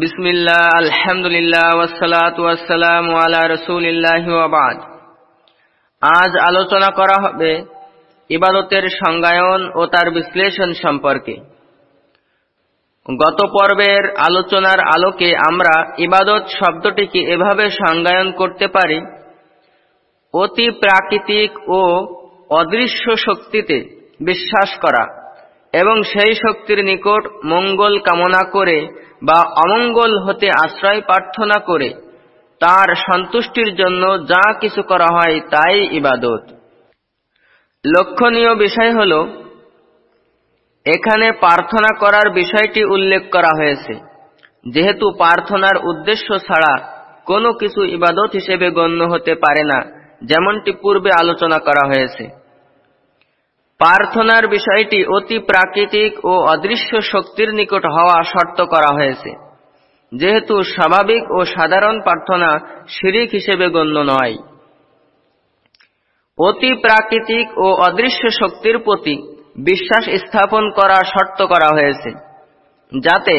বিসমিল্লাহ, আলহামদুলিল্লাহ ওয়াসালাত ওয়াসালাম আলা রসুলিল্লাহ ওয়াবাদ আজ আলোচনা করা হবে ইবাদতের সংজ্ঞায়ন ও তার বিশ্লেষণ সম্পর্কে। গত পর্বের আলোচনার আলোকে আমরা ইবাদত শব্দটিকে এভাবে সংজ্ঞায়ন করতে পারি, অতি প্রাকৃতিক ও অদৃশ্য শক্তিতে বিশ্বাস করা এবং সেই শক্তির নিকট মঙ্গল কামনা করে বা অমঙ্গল হতে আশ্রয় প্রার্থনা করে, তার সন্তুষ্টির জন্য যা কিছু করা হয় তাই ইবাদত। লক্ষণীয় বিষয় হল, এখানে প্রার্থনা করার বিষয়টি উল্লেখ করা হয়েছে। যেহেতু প্রার্থনার উদ্দেশ্য ছাড়া কোনো কিছু ইবাদত হিসেবে গণ্য হতে পারে না, যেমনটি পূর্বে আলোচনা করা হয়েছে। প্রার্থনার বিষয়টি অতি প্রাকৃতিক ও অদৃশ্য শক্তির নিকট হওয়া শর্ত করা হয়েছে। যেহেতু স্বাভাবিক ও সাধারণ প্রার্থনা শিরিক হিসেবে গণ্য নয়। অতি প্রাকৃতিক ও অদৃশ্য শক্তির প্রতি বিশ্বাস স্থাপন করা শর্ত করা হয়েছে, যাতে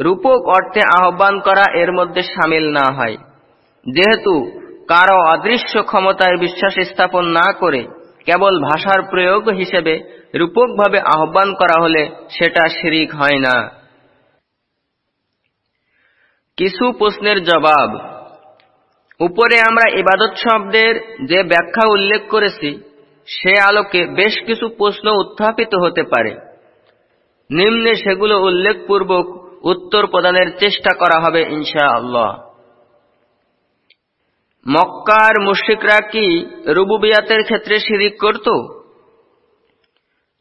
রূপক অর্থে আহ্বান করা এর মধ্যে সামিল না হয়। যেহেতু কারও অদৃশ্য ক্ষমতায় বিশ্বাস স্থাপন না করে কেবল ভাষার প্রয়োগ হিসেবে রূপকভাবে আহ্বান করা হলে সেটা শিরিক হয় না। কিছু প্রশ্নের জবাব। উপরে আমরা ইবাদত শব্দের যে ব্যাখ্যা উল্লেখ করেছি, সে আলোকে বেশ কিছু প্রশ্ন উত্থাপিত হতে পারে। নিম্নে সেগুলো উল্লেখপূর্বক উত্তর প্রদানের চেষ্টা করা হবে ইনশা আল্লাহ মক্কার মুশ্রিকরা কি রুবুবিয়াতের ক্ষেত্রে শিরিক করত?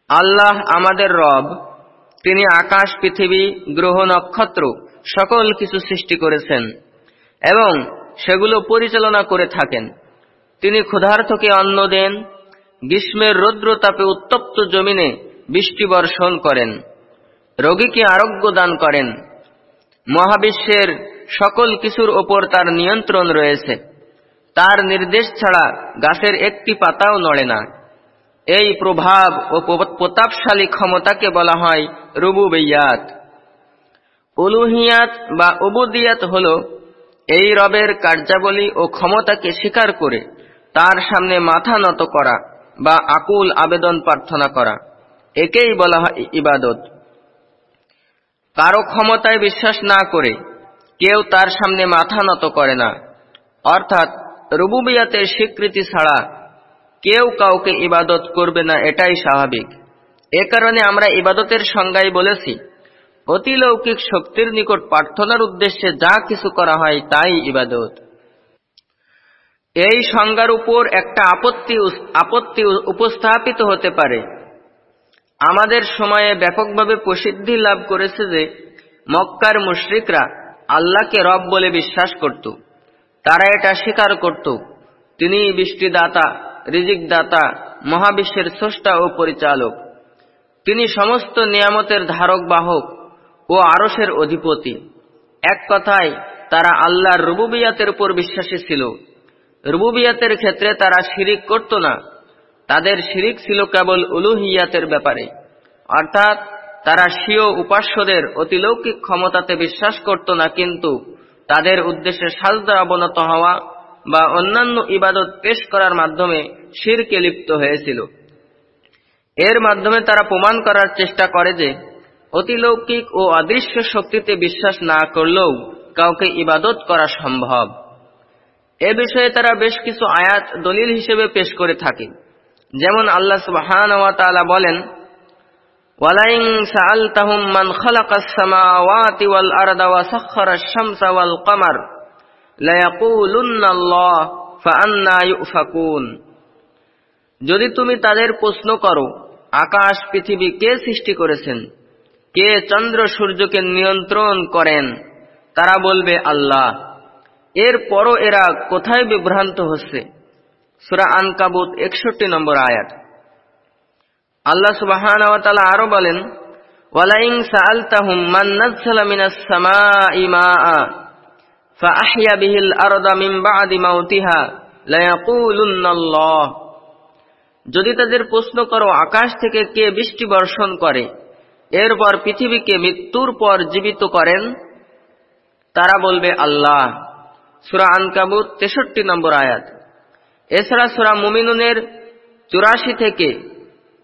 আল্লাহ আমাদের রব, তিনি আকাশ, পৃথিবী, গ্রহ, নক্ষত্র সকল কিছু সৃষ্টি করেছেন এবং সেগুলো পরিচালনা করে থাকেন। তিনি ক্ষুধার্থকে অন্ন দেন, গ্রীষ্মের রৌদ্র তাপে উত্তপ্ত জমিনে বৃষ্টি বর্ষণ করেন, রোগীকে আরোগ্য দান করেন। মহাবিশ্বের সকল কিছুর ওপর তার নিয়ন্ত্রণ রয়েছে। তার নির্দেশ ছাড়া গাছের একটি পাতাও নড়ে না। এই প্রভাব ও প্রতাপশালী ক্ষমতাকে বলা হয় রুবুবেয়াত। উলুহিয়াত বা উবুদিয়াত হল এই রবের কার্যাবলী ও ক্ষমতাকে স্বীকার করে তার সামনে মাথা নত করা বা আকুল আবেদন প্রার্থনা করা। একেই বলা হয় ইবাদত। কারও ক্ষমতায় বিশ্বাস না করে কেউ তার সামনে মাথা নত করে না। অর্থাৎ রুবুবিয়াতের স্বীকৃতি ছাড়া কেউ কাউকে ইবাদত করবে না, এটাই স্বাভাবিক। এ কারণে আমরা ইবাদতের সংজ্ঞায় বলেছি অতিলৌকিক শক্তির নিকট প্রার্থনার উদ্দেশ্যে যা কিছু করা হয় তাই ইবাদত। এই সংজ্ঞার উপর একটা আপত্তি আপত্তি উপস্থাপিত হতে পারে। আমাদের সময়ে ব্যাপকভাবে প্রসিদ্ধি লাভ করেছে যে মক্কার মুশ্রিকরা আল্লাহকে রব বলে বিশ্বাস করত। তারা এটা স্বীকার করত। তিনি বৃষ্টিদাতা, রিজিকদাতা, মহাবিশ্বের স্রষ্টা ও পরিচালক। তিনি সমস্ত নিয়ামতের ধারক বাহক ও আরসের অধিপতি। এক কথায়, তারা আল্লাহর রুবুবিয়াতের উপর বিশ্বাসী ছিল। রুবুবিয়াতের ক্ষেত্রে তারা শিরিক করত না। তাদের শিরিক ছিল কেবল উলুহিয়াতের ব্যাপারে। অর্থাৎ, তারা স্বীয় উপাস্যদের অতিলৌকিক ক্ষমতাতে বিশ্বাস করত না, কিন্তু তাদের উদ্দেশ্যে সাজদা অবনত হওয়া বা অন্যান্য ইবাদত পেশ করার মাধ্যমে শিরকে লিপ্ত হয়েছিল। এর মাধ্যমে তারা প্রমাণ করার চেষ্টা করে যে অতিলৌকিক ও অদৃশ্য শক্তিতে বিশ্বাস না করলেও কাউকে ইবাদত করা সম্ভব। এ বিষয়ে তারা বেশ কিছু আয়াত দলিল হিসেবে পেশ করে থাকে। যেমন আল্লাহ সুবহান বলেন সাআলতাহুম মান খালাকাস সামাওয়াতি ওয়াল আরদা ওয়া সাখখারাশ শামসা ওয়াল কমার লায়াকুলুন্না আল্লাহ যদি তুমি তাদের প্রশ্ন করো, আকাশ, পৃথিবী কে সৃষ্টি করেছেন? কে চন্দ্র সূর্যকে নিয়ন্ত্রণ করেন? তারা বলবে আল্লাহ। এর পরও এরা কোথায় বিভ্রান্ত হচ্ছে? সুরা আনকাবুত একষট্টি নম্বর আয়াত। আল্লাহ সুবাহান আরও বলেন বিহিল যদি তাদের প্রশ্ন করো, আকাশ থেকে কে বৃষ্টি বর্ষণ করে, এরপর পৃথিবীকে মৃত্যুর পর জীবিত করেন, তারা বলবে, আল্লাহ। সুরা আনকাবুর তেষট্টি নম্বর আয়াত। এছাড়া সুরা মুমিনুনের চুরাশি থেকে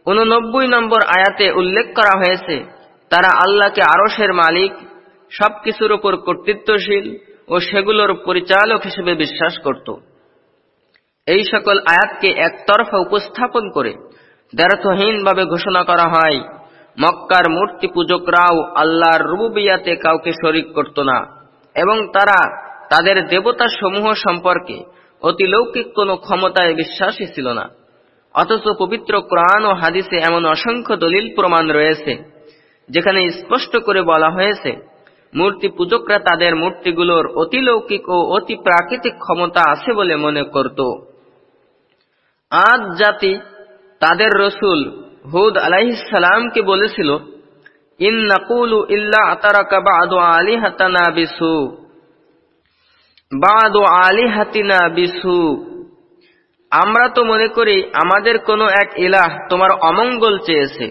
উননব্বই নম্বর আয়াতে উল্লেখ করা হয়েছে, তারা আল্লাহকে আরসের মালিক, সবকিছুর উপর কর্তৃত্বশীল ও সেগুলোর পরিচালক হিসেবে বিশ্বাস করত। এই সকল আয়াতকে একতরফা উপস্থাপন করে দ্বারথহীনভাবে ঘোষণা করা হয়, মক্কার মূর্তি পূজকরাও আল্লাহর রুবুবিয়াতে কাউকে শরিক করত না এবং তারা তাদের দেবতা সমূহ সম্পর্কে অতিলৌকিক কোনো ক্ষমতায় বিশ্বাসী ছিল না। অথচ পবিত্র কোরআন ও হাদিসে এমন অসংখ্য দলিল প্রমাণ রয়েছে, যেখানে স্পষ্ট করে বলা হয়েছে, মূর্তি পূজকরা তাদের মূর্তিগুলোর অতিলৌকিক ও অতি প্রাকৃতিক ক্ষমতা আছে বলে মনে করত। আজ জাতি তাদের রসুল হুদ আলাইসালামকে বলেছিল ইন ইল্লা আতারাকা বাদু আলী হাতানা বিসু বাদু আলী হাতিনা বিসু আমরা তো মনে করি আমাদের কোনো এক ইলাহ তোমার অমঙ্গল চেয়েছে।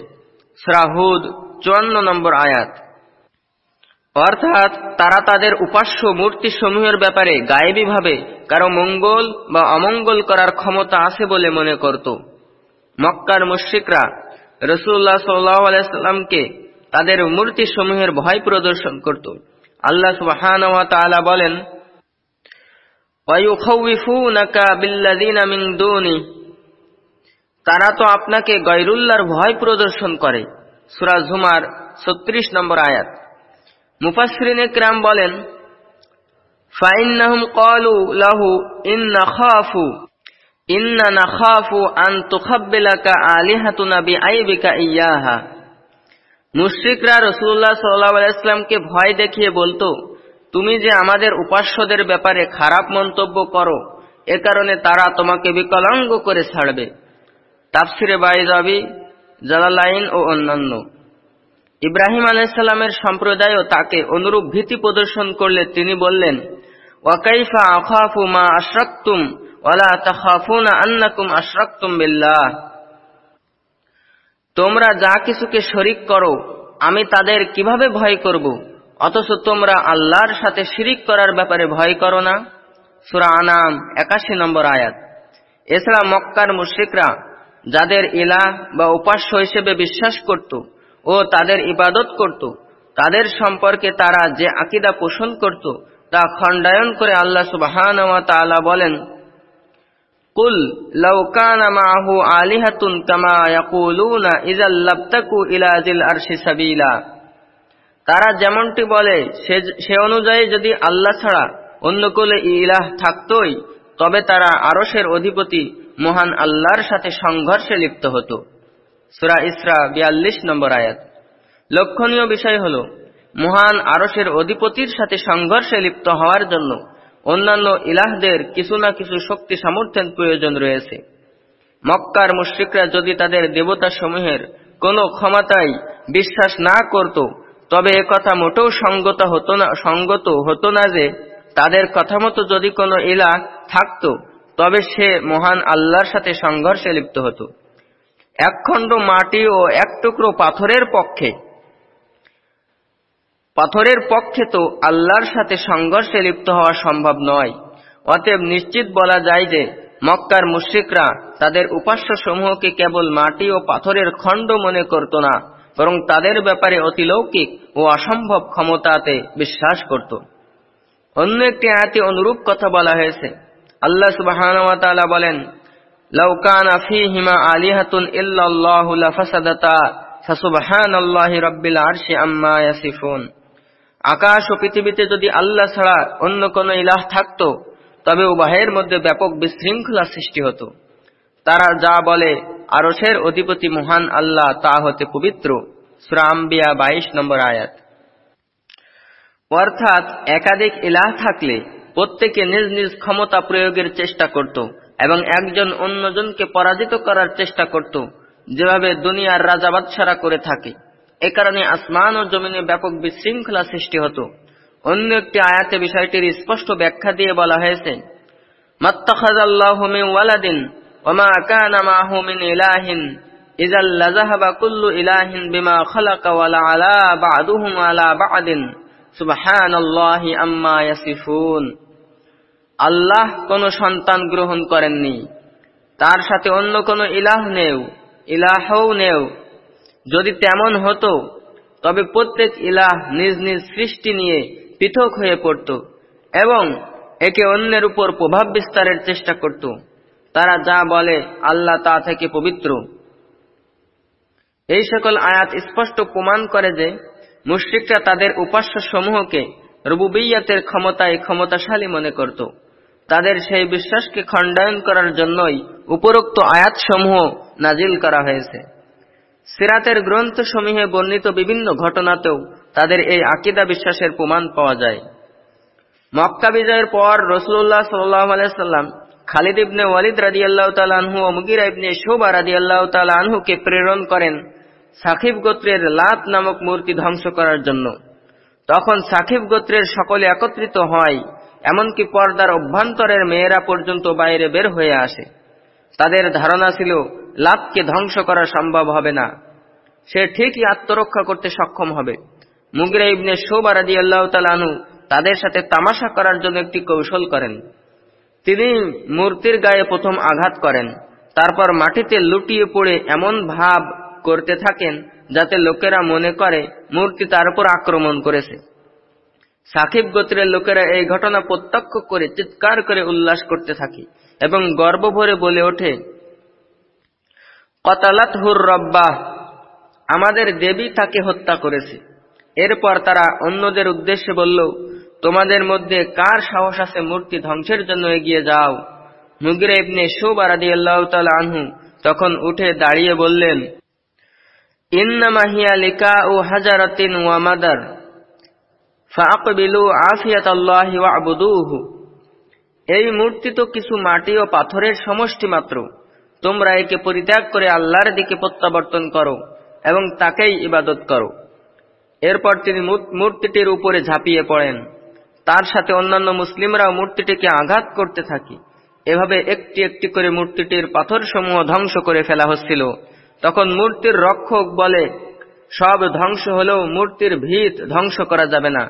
শ্রাহুদ চুয়ান্ন নম্বর আয়াত। অর্থাৎ তারা তাদের উপাস্য মূর্তি সমূহের ব্যাপারে গায়েবীভাবে কারও মঙ্গল বা অমঙ্গল করার ক্ষমতা আছে বলে মনে করত। মক্কার মুশ্রিকরা রসুল্লাহ সাল্লাহামকে তাদের মূর্তি সমূহের ভয় প্রদর্শন করত। আল্লাহ সুবাহান বলেন তারা তো আপনাকে গৈরুল্লার ভয় প্রদর্শন করে। সুরা ঝুমার ছত্রিশ নম্বর আয়াত। মুফাসরিন ক্রাম বলেন, ফাইন্নাহুম কলু লাহু ইন্না খাফু, ইন্না নাখাফু আন তুখাব্বিলাকা আলিহাতুনা বিআইবিকা ইয়াহা। মুশরিকরা রাসূলুল্লাহ সাল্লাল্লাহু আলাইহি ভয় দেখিয়ে বলতো তুমি যে আমাদের উপাস্যদের ব্যাপারে খারাপ মন্তব্য করো, এ কারণে তারা তোমাকে বিকলাঙ্গ করে ছাড়বে। তাফসিরে বাইজাবি, জালালাইন ও অন্যান্য। ইব্রাহিম আলাইসাল্লামের সম্প্রদায়ও তাকে অনুরূপ ভীতি প্রদর্শন করলে তিনি বললেন, ওয়াকাইফা আখাফু মা আশরাকতুম, ওয়ালা তাখাফুনা আন্নাকুম আশরাকতুম বিল্লাহ। তোমরা যা কিছুকে শরিক করো, আমি তাদের কীভাবে ভয় করব? অথচ তোমরা আল্লাহর সাথে শিরিক করার ব্যাপারে ভয় করো না। সুরা আনাম, একাশি নম্বর আয়াত। এছাড়া মক্কার মুশ্রিকরা যাদের ইলা বা উপাস্য হিসেবে বিশ্বাস করত ও তাদের ইবাদত করত, তাদের সম্পর্কে তারা যে আকিদা পোষণ করত, তা খণ্ডায়ন করে আল্লাহ সুবাহান বলেন, কুল লৌকানা আলিহাতুন কামা ইয়াকুলুনা ইজাল লাবতাকু ইলা জিল আরশি সাবিলা। তারা যেমনটি বলে, সে অনুযায়ী যদি আল্লাহ ছাড়া অন্য কোলে ইলাহ থাকতই, তবে তারা আরশের অধিপতি মহান আল্লাহর সাথে সংঘর্ষে লিপ্ত হতো। সুরা ইসরা বিয়াল্লিশ নম্বর আয়াত। লক্ষণীয় বিষয় হল, মহান আরসের অধিপতির সাথে সংঘর্ষে লিপ্ত হওয়ার জন্য অন্যান্য ইলাহদের কিছু না কিছু শক্তি সামর্থ্যের প্রয়োজন রয়েছে। মক্কার মুশ্রিকরা যদি তাদের দেবতা সমূহের কোনো ক্ষমতায় বিশ্বাস না করত তবে কথা মোটেও সঙ্গত হতো না, সঙ্গত হতো না যে তাদের কথা মতো যদি কোনো ইলাহ থাকত, তবে সে মহান আল্লাহর সাথে সংঘর্ষে লিপ্ত হতো। একখণ্ড মাটি ও এক টুকরো পাথরের পক্ষে। পাথরের পক্ষে তো আল্লাহর সাথে সংঘর্ষে লিপ্ত হওয়া সম্ভব নয়। অতএব নিশ্চিত বলা যায় যে মক্কার মুশ্রিকরা তাদের উপাস্য সমূহকে কেবল মাটি ও পাথরের খণ্ড মনে করত না, বরং তাদের ব্যাপারে অতিলৌকিক ও অসম্ভব ক্ষমতাতে বিশ্বাস করত। অন্য একটি আয়াতে অনুরূপ কথা বলা হয়েছে। আল্লাহ সুবাহ বলেন লাউকানা আরশি আকাশ ও পৃথিবীতে যদি আল্লাহ ছাড়া অন্য কোন ইলাহ থাকত, তবে উভয়ের মধ্যে ব্যাপক বিশৃঙ্খলা সৃষ্টি হতো। তারা যা বলে, আরশের অধিপতি মহান আল্লাহ তা হতে পবিত্র। সুরাম্বিয়া বাইশ নম্বর আয়াত। অর্থাৎ একাধিক ইলাহ থাকলে প্রত্যেকে নিজ নিজ ক্ষমতা প্রয়োগের চেষ্টা করত এবং একজন অন্যজনকে পরাজিত করার চেষ্টা করত, যেভাবে দুনিয়ার রাজা বাদশারা করে থাকে। এ কারণে আসমান ও জমিনে ব্যাপক বিশৃঙ্খলা সৃষ্টি হতো। অন্য একটি আয়াতে বিষয়টির স্পষ্ট ব্যাখ্যা দিয়ে বলা হয়েছে ওয়ালাদিন ওমা কানা মাহু মিন ইলাহিন আল্লাহ কোনো সন্তান গ্রহণ করেননি। তার সাথে অন্য কোনো ইলাহ নেও ইলাহও নেও যদি তেমন হতো, তবে প্রত্যেক ইলাহ নিজ নিজ সৃষ্টি নিয়ে পৃথক হয়ে পড়ত এবং একে অন্যের উপর প্রভাব বিস্তারের চেষ্টা করত। তারা যা বলে আল্লাহ তা থেকে পবিত্র। এই সকল আয়াত স্পষ্ট প্রমাণ করে যে মুশ্রিকরা তাদের উপাস্য সমূহকে রবুবিয়াতের ক্ষমতায় ক্ষমতাশালী মনে করত। তাদের সেই বিশ্বাসকে খণ্ডায়ন করার জন্যই উপরোক্ত আয়াতসমূহ নাজিল করা হয়েছে। সিরাতের গ্রন্থসমূহে বর্ণিত বিভিন্ন ঘটনাতেও তাদের এই আকিদা বিশ্বাসের প্রমাণ পাওয়া যায়। মক্কা বিজয়ের পর রসুল্লাহ সাল্লাম খালিদ ইবনে ওয়ালিদ রাদিয়াল্লাহ তালানহু ও মুগিরা ইবনে শোভা রাদিয়াল্লাহ তালানহুকে প্রেরণ করেন সাকিব গোত্রের লাত নামক মূর্তি ধ্বংস করার জন্য। তখন সাকিব গোত্রের সকলে একত্রিত হয়, এমনকি পর্দার অভ্যন্তরের মেয়েরা পর্যন্ত বাইরে বের হয়ে আসে। তাদের ধারণা ছিল, লাতকে ধ্বংস করা সম্ভব হবে না। সে ঠিকই আত্মরক্ষা করতে সক্ষম হবে। মুগরা ইবনে শোবা রাদি আল্লাহ তালানু তাদের সাথে তামাশা করার জন্য একটি কৌশল করেন। তিনি মূর্তির গায়ে প্রথম আঘাত করেন, তারপর মাটিতে লুটিয়ে পড়ে এমন ভাব করতে থাকেন যাতে লোকেরা মনে করে মূর্তি তার উপর আক্রমণ করেছে। সাকিব গোত্রের লোকেরা এই ঘটনা প্রত্যক্ষ করে, চিৎকার করে উল্লাস করতে থাকে এবং গর্ব ভরে বলে ওঠে, কতালাত হুর রব্বাহ আমাদের দেবী তাকে হত্যা করেছে। এরপর তারা অন্যদের উদ্দেশ্যে বলল, তোমাদের মধ্যে কার সাহস আছে মূর্তি ধ্বংসের জন্য এগিয়ে যাও? মুগিরা ইবনে সুবারাদি আল্লাহ আনহু তখন উঠে দাঁড়িয়ে বললেন ও হাজারাতিন এই মূর্তি তো কিছু মাটি ও পাথরের সমষ্টি মাত্র। তোমরা একে পরিত্যাগ করে আল্লাহর দিকে প্রত্যাবর্তন করো এবং তাকেই ইবাদত করো। এরপর তিনি মূর্তিটির উপরে ঝাঁপিয়ে পড়েন। তার সাথে অন্যান্য মুসলিমরাও মূর্তিটিকে আঘাত করতে থাকে। এভাবে একটি একটি করে মূর্তিটির পাথরসমূহ ধ্বংস করে ফেলা হচ্ছিল। তখন মূর্তির রক্ষক বলে, সব ধ্বংস হলেও মূর্তির ভিত ধ্বংস করা যাবে না।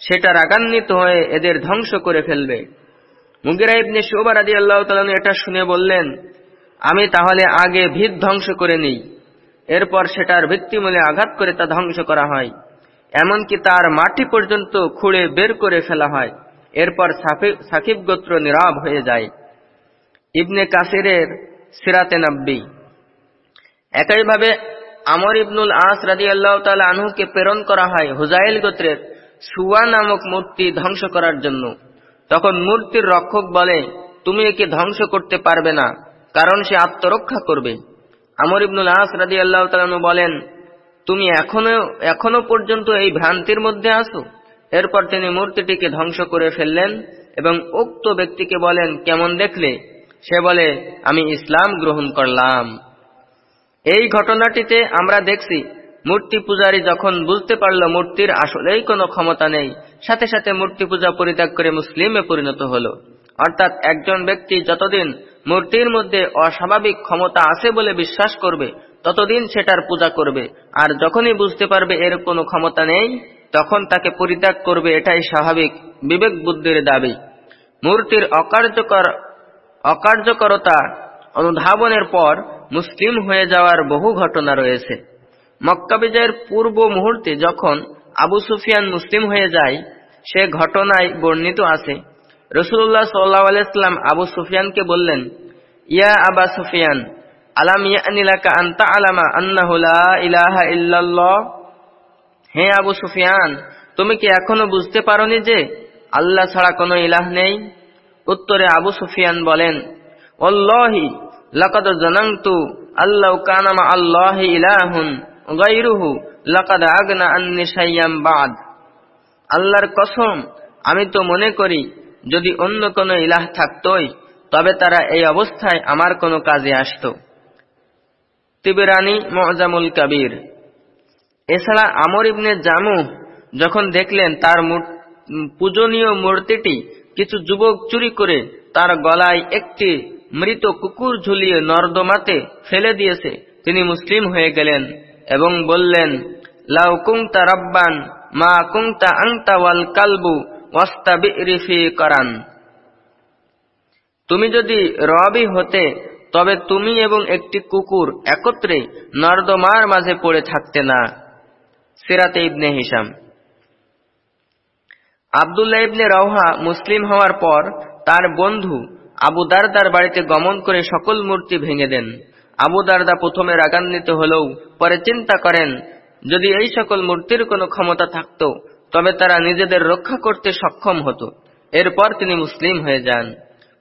সেটা রাগান্বিত হয়ে এদের ধ্বংস করে ফেলবে। মুগিরা ইবনে আদি আল্লাহ এটা শুনে বললেন, আমি তাহলে আগে ভিত ধ্বংস করে নিই, এরপর সেটার ভিত্তিমূলে আঘাত করে তা ধ্বংস করা হয়। এমনকি তার মাটি পর্যন্ত খুঁড়ে বের করে ফেলা হয়, এরপর সাকিব গোত্র নীরব হয়ে যায়। ইবনে কাসিরের সিরাতে নাব্বি। একইভাবে আমর ইবনুল আস রাজি আল্লাহ তালা আনহুকে প্রেরণ করা হয় হুজাইল গোত্রের সুয়া নামক মূর্তি ধ্বংস করার জন্য। তখন মূর্তির রক্ষক বলে, তুমি একে ধ্বংস করতে পারবে না, কারণ সে আত্মরক্ষা করবে। আমর ইবনুল আস রাজি আল্লাহ তালু বলেন, তুমি এখনও এখনও পর্যন্ত এই ভ্রান্তির মধ্যে আসো এরপর তিনি মূর্তিটিকে ধ্বংস করে ফেললেন এবং উক্ত ব্যক্তিকে বলেন, কেমন দেখলে? সে বলে, আমি ইসলাম গ্রহণ করলাম। এই ঘটনাটিতে আমরা দেখছি, মূর্তি পূজারী যখন বুঝতে পারল মূর্তির আসলেই কোনো ক্ষমতা নেই, সাথে সাথে মূর্তি পূজা পরিত্যাগ করে মুসলিমে পরিণত হল। অর্থাৎ একজন ব্যক্তি যতদিন মূর্তির মধ্যে অস্বাভাবিক ক্ষমতা আছে বলে বিশ্বাস করবে, ততদিন সেটার পূজা করবে। আর যখনই বুঝতে পারবে এর কোনো ক্ষমতা নেই, তখন তাকে পরিত্যাগ করবে এটাই স্বাভাবিক বিবেক বুদ্ধির দাবি। মূর্তির অকার্যকর অকার্যকরতা অনুধাবনের পর মুসলিম হয়ে যাওয়ার বহু ঘটনা রয়েছে। মক্কা বিজয়ের পূর্ব মুহূর্তে যখন আবু সুফিয়ান মুসলিম হয়ে যায়, সে ঘটনায় বর্ণিত আছে। রসুল্লাহ সাল্লাহ আলাইস্লাম আবু সুফিয়ানকে বললেন, ইয়া আবা সুফিয়ান, আলাম ইয়ানিলাকা আন্তা আলামা আন্নাহুলা ইলাহা ইল্লাল্লাহ? হে আবু সুফিয়ান, তুমি কি এখনও বুঝতে পারোনি যে আল্লাহ ছাড়া কোনো ইলাহ নেই? উত্তরে আবু সুফিয়ান বলেন অল্লাহি লাকাদ জানাংতু আল্লাহ কানামা আল্লাহি ইলাহুন গাইরুহু লাকাদ আগনা আন্নি সাইয়াম বাদ। আল্লাহর কসম, আমি তো মনে করি, যদি অন্য কোনো ইলাহ থাকতই, তবে তারা এই অবস্থায় আমার কোনো কাজে আসত। তিবিরানি মজামুল কাবির। এছাড়া আমর ইবনে জামু যখন দেখলেন তার পূজনীয় মূর্তিটি কিছু যুবক চুরি করে তার গলায় একটি মৃত কুকুর ঝুলিয়ে নর্দমাতে ফেলে দিয়েছে। তিনি মুসলিম হয়ে গেলেন এবং বললেন লাউকুংতা রব্বান, মা কুংতা আংতা ওয়াল কালবু ওয়াস্তাবিরিফি করান। তুমি যদি রবি হতে, তবে তুমি এবং একটি কুকুর একত্রে নর্দমার মাঝে পড়ে থাকতে না। সিরাতে ইবনে হিসাম আবদুল্লাহ ইবনে রওহা মুসলিম হওয়ার পর তার বন্ধু আবু দারদার বাড়িতে গমন করে সকল মূর্তি ভেঙে দেন। আবু দারদা প্রথমে রাগান্বিত হলেও পরে চিন্তা করেন, যদি এই সকল মূর্তির কোনো ক্ষমতা থাকত, তবে তারা নিজেদের রক্ষা করতে সক্ষম হতো। এরপর তিনি মুসলিম হয়ে যান।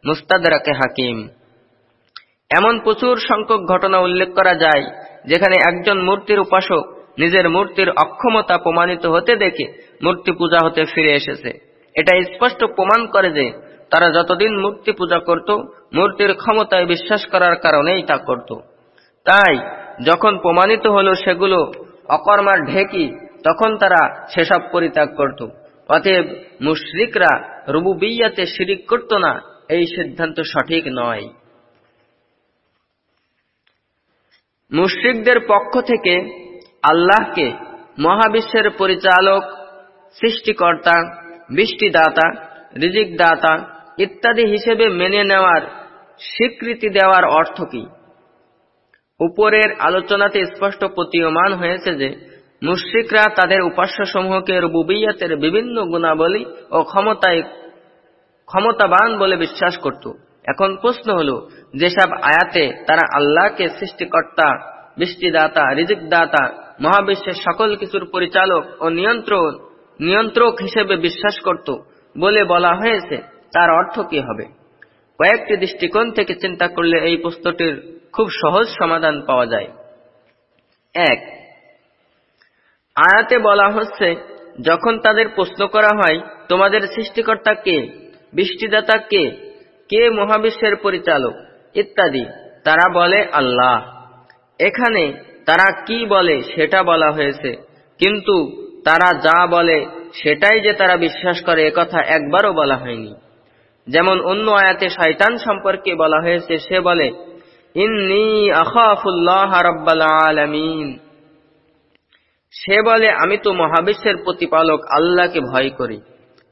মুস্তাদারাকে হাকিম। এমন প্রচুর সংখ্যক ঘটনা উল্লেখ করা যায়, যেখানে একজন মূর্তির উপাসক নিজের মূর্তির অক্ষমতা প্রমাণিত হতে দেখে মূর্তি পূজা হতে ফিরে এসেছে। এটা স্পষ্ট প্রমাণ করে যে তারা যতদিন মূর্তি পূজা করত, মূর্তির ক্ষমতায় বিশ্বাস করার কারণেই তা করত। তাই, যখন প্রমাণিত হলো সেগুলো অকর্মার ঢেকি, তখন তারা সেসব পরিত্যাগ করত। অতএব, মুশরিকরা রুবুবিয়াতে শিরিক করত না, এই সিদ্ধান্ত সঠিক নয়। মুশ্রিকদের পক্ষ থেকে আল্লাহকে মহাবিশ্বের পরিচালক, সৃষ্টিকর্তা, বৃষ্টিদাতা, রিজিকদাতা ইত্যাদি হিসেবে মেনে নেওয়ার স্বীকৃতি দেওয়ার অর্থ কি? উপরের আলোচনাতে স্পষ্ট প্রতীয়মান হয়েছে যে, মুশ্রিকরা তাদের উপাস্যসমূহকে রুবুবিয়াতের বিভিন্ন গুণাবলী ও ক্ষমতায় ক্ষমতাবান বলে বিশ্বাস করত। এখন প্রশ্ন হল, যেসব আয়াতে তারা আল্লাহকে সৃষ্টিকর্তা, বৃষ্টিদাতা, রিজিকদাতা, মহাবিশ্বের সকল কিছুর পরিচালক ও নিয়ন্ত্রক হিসেবে বিশ্বাস করত বলে বলা হয়েছে। তার অর্থ কি হবে? কয়েকটি দৃষ্টিকোণ থেকে চিন্তা করলে এই প্রশ্নটির খুব সহজ সমাধান পাওয়া যায়। এক, আয়াতে বলা হচ্ছে, যখন তাদের প্রশ্ন করা হয়, তোমাদের সৃষ্টিকর্তা কে? বৃষ্টিদাতা কে? কে মহাবিশ্বের পরিচালক? ইত্যাদি। তারা বলে, আল্লাহ। এখানে তারা কি বলে সেটা বলা হয়েছে। কিন্তু তারা যা বলে সেটাই যে তারা বিশ্বাস করে একথা একবারও বলা হয়নি। যেমন অন্য আয়াতে শয়তান সম্পর্কে বলা হয়েছে, সে বলে, ইন্নি আলামিন। সে বলে, আমি তো মহাবিশ্বের প্রতিপালক আল্লাহকে ভয় করি।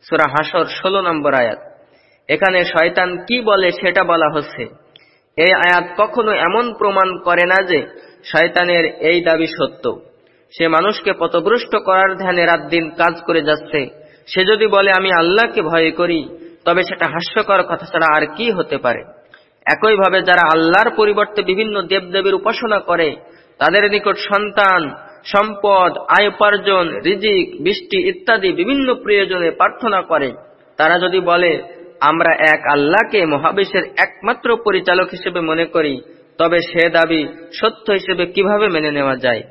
সুরা হাসর ষোলো নম্বর আয়াত। এখানে শয়তান কি বলে সেটা বলা হচ্ছে। এই আয়াত কখনো এমন প্রমাণ করে না যে শয়তানের এই দাবি সত্য। সে মানুষকে পথভ্রষ্ট করার ধ্যানে রাত দিন কাজ করে যাচ্ছে। সে যদি বলে, আমি আল্লাহকে ভয় করি তবে সেটা হাস্যকর কথা ছাড়া আর কি হতে পারে? একইভাবে যারা আল্লাহর পরিবর্তে বিভিন্ন দেবদেবীর উপাসনা করে, তাদের নিকট সন্তান, সম্পদ, আয় উপার্জন, রিজিক, বৃষ্টি ইত্যাদি বিভিন্ন প্রয়োজনে প্রার্থনা করে। তারা যদি বলে, আমরা এক আল্লাহকে মহাবিশ্বের একমাত্র পরিচালক হিসেবে মনে করি, তবে সে দাবি সত্য হিসেবে কীভাবে মেনে নেওয়া যায়?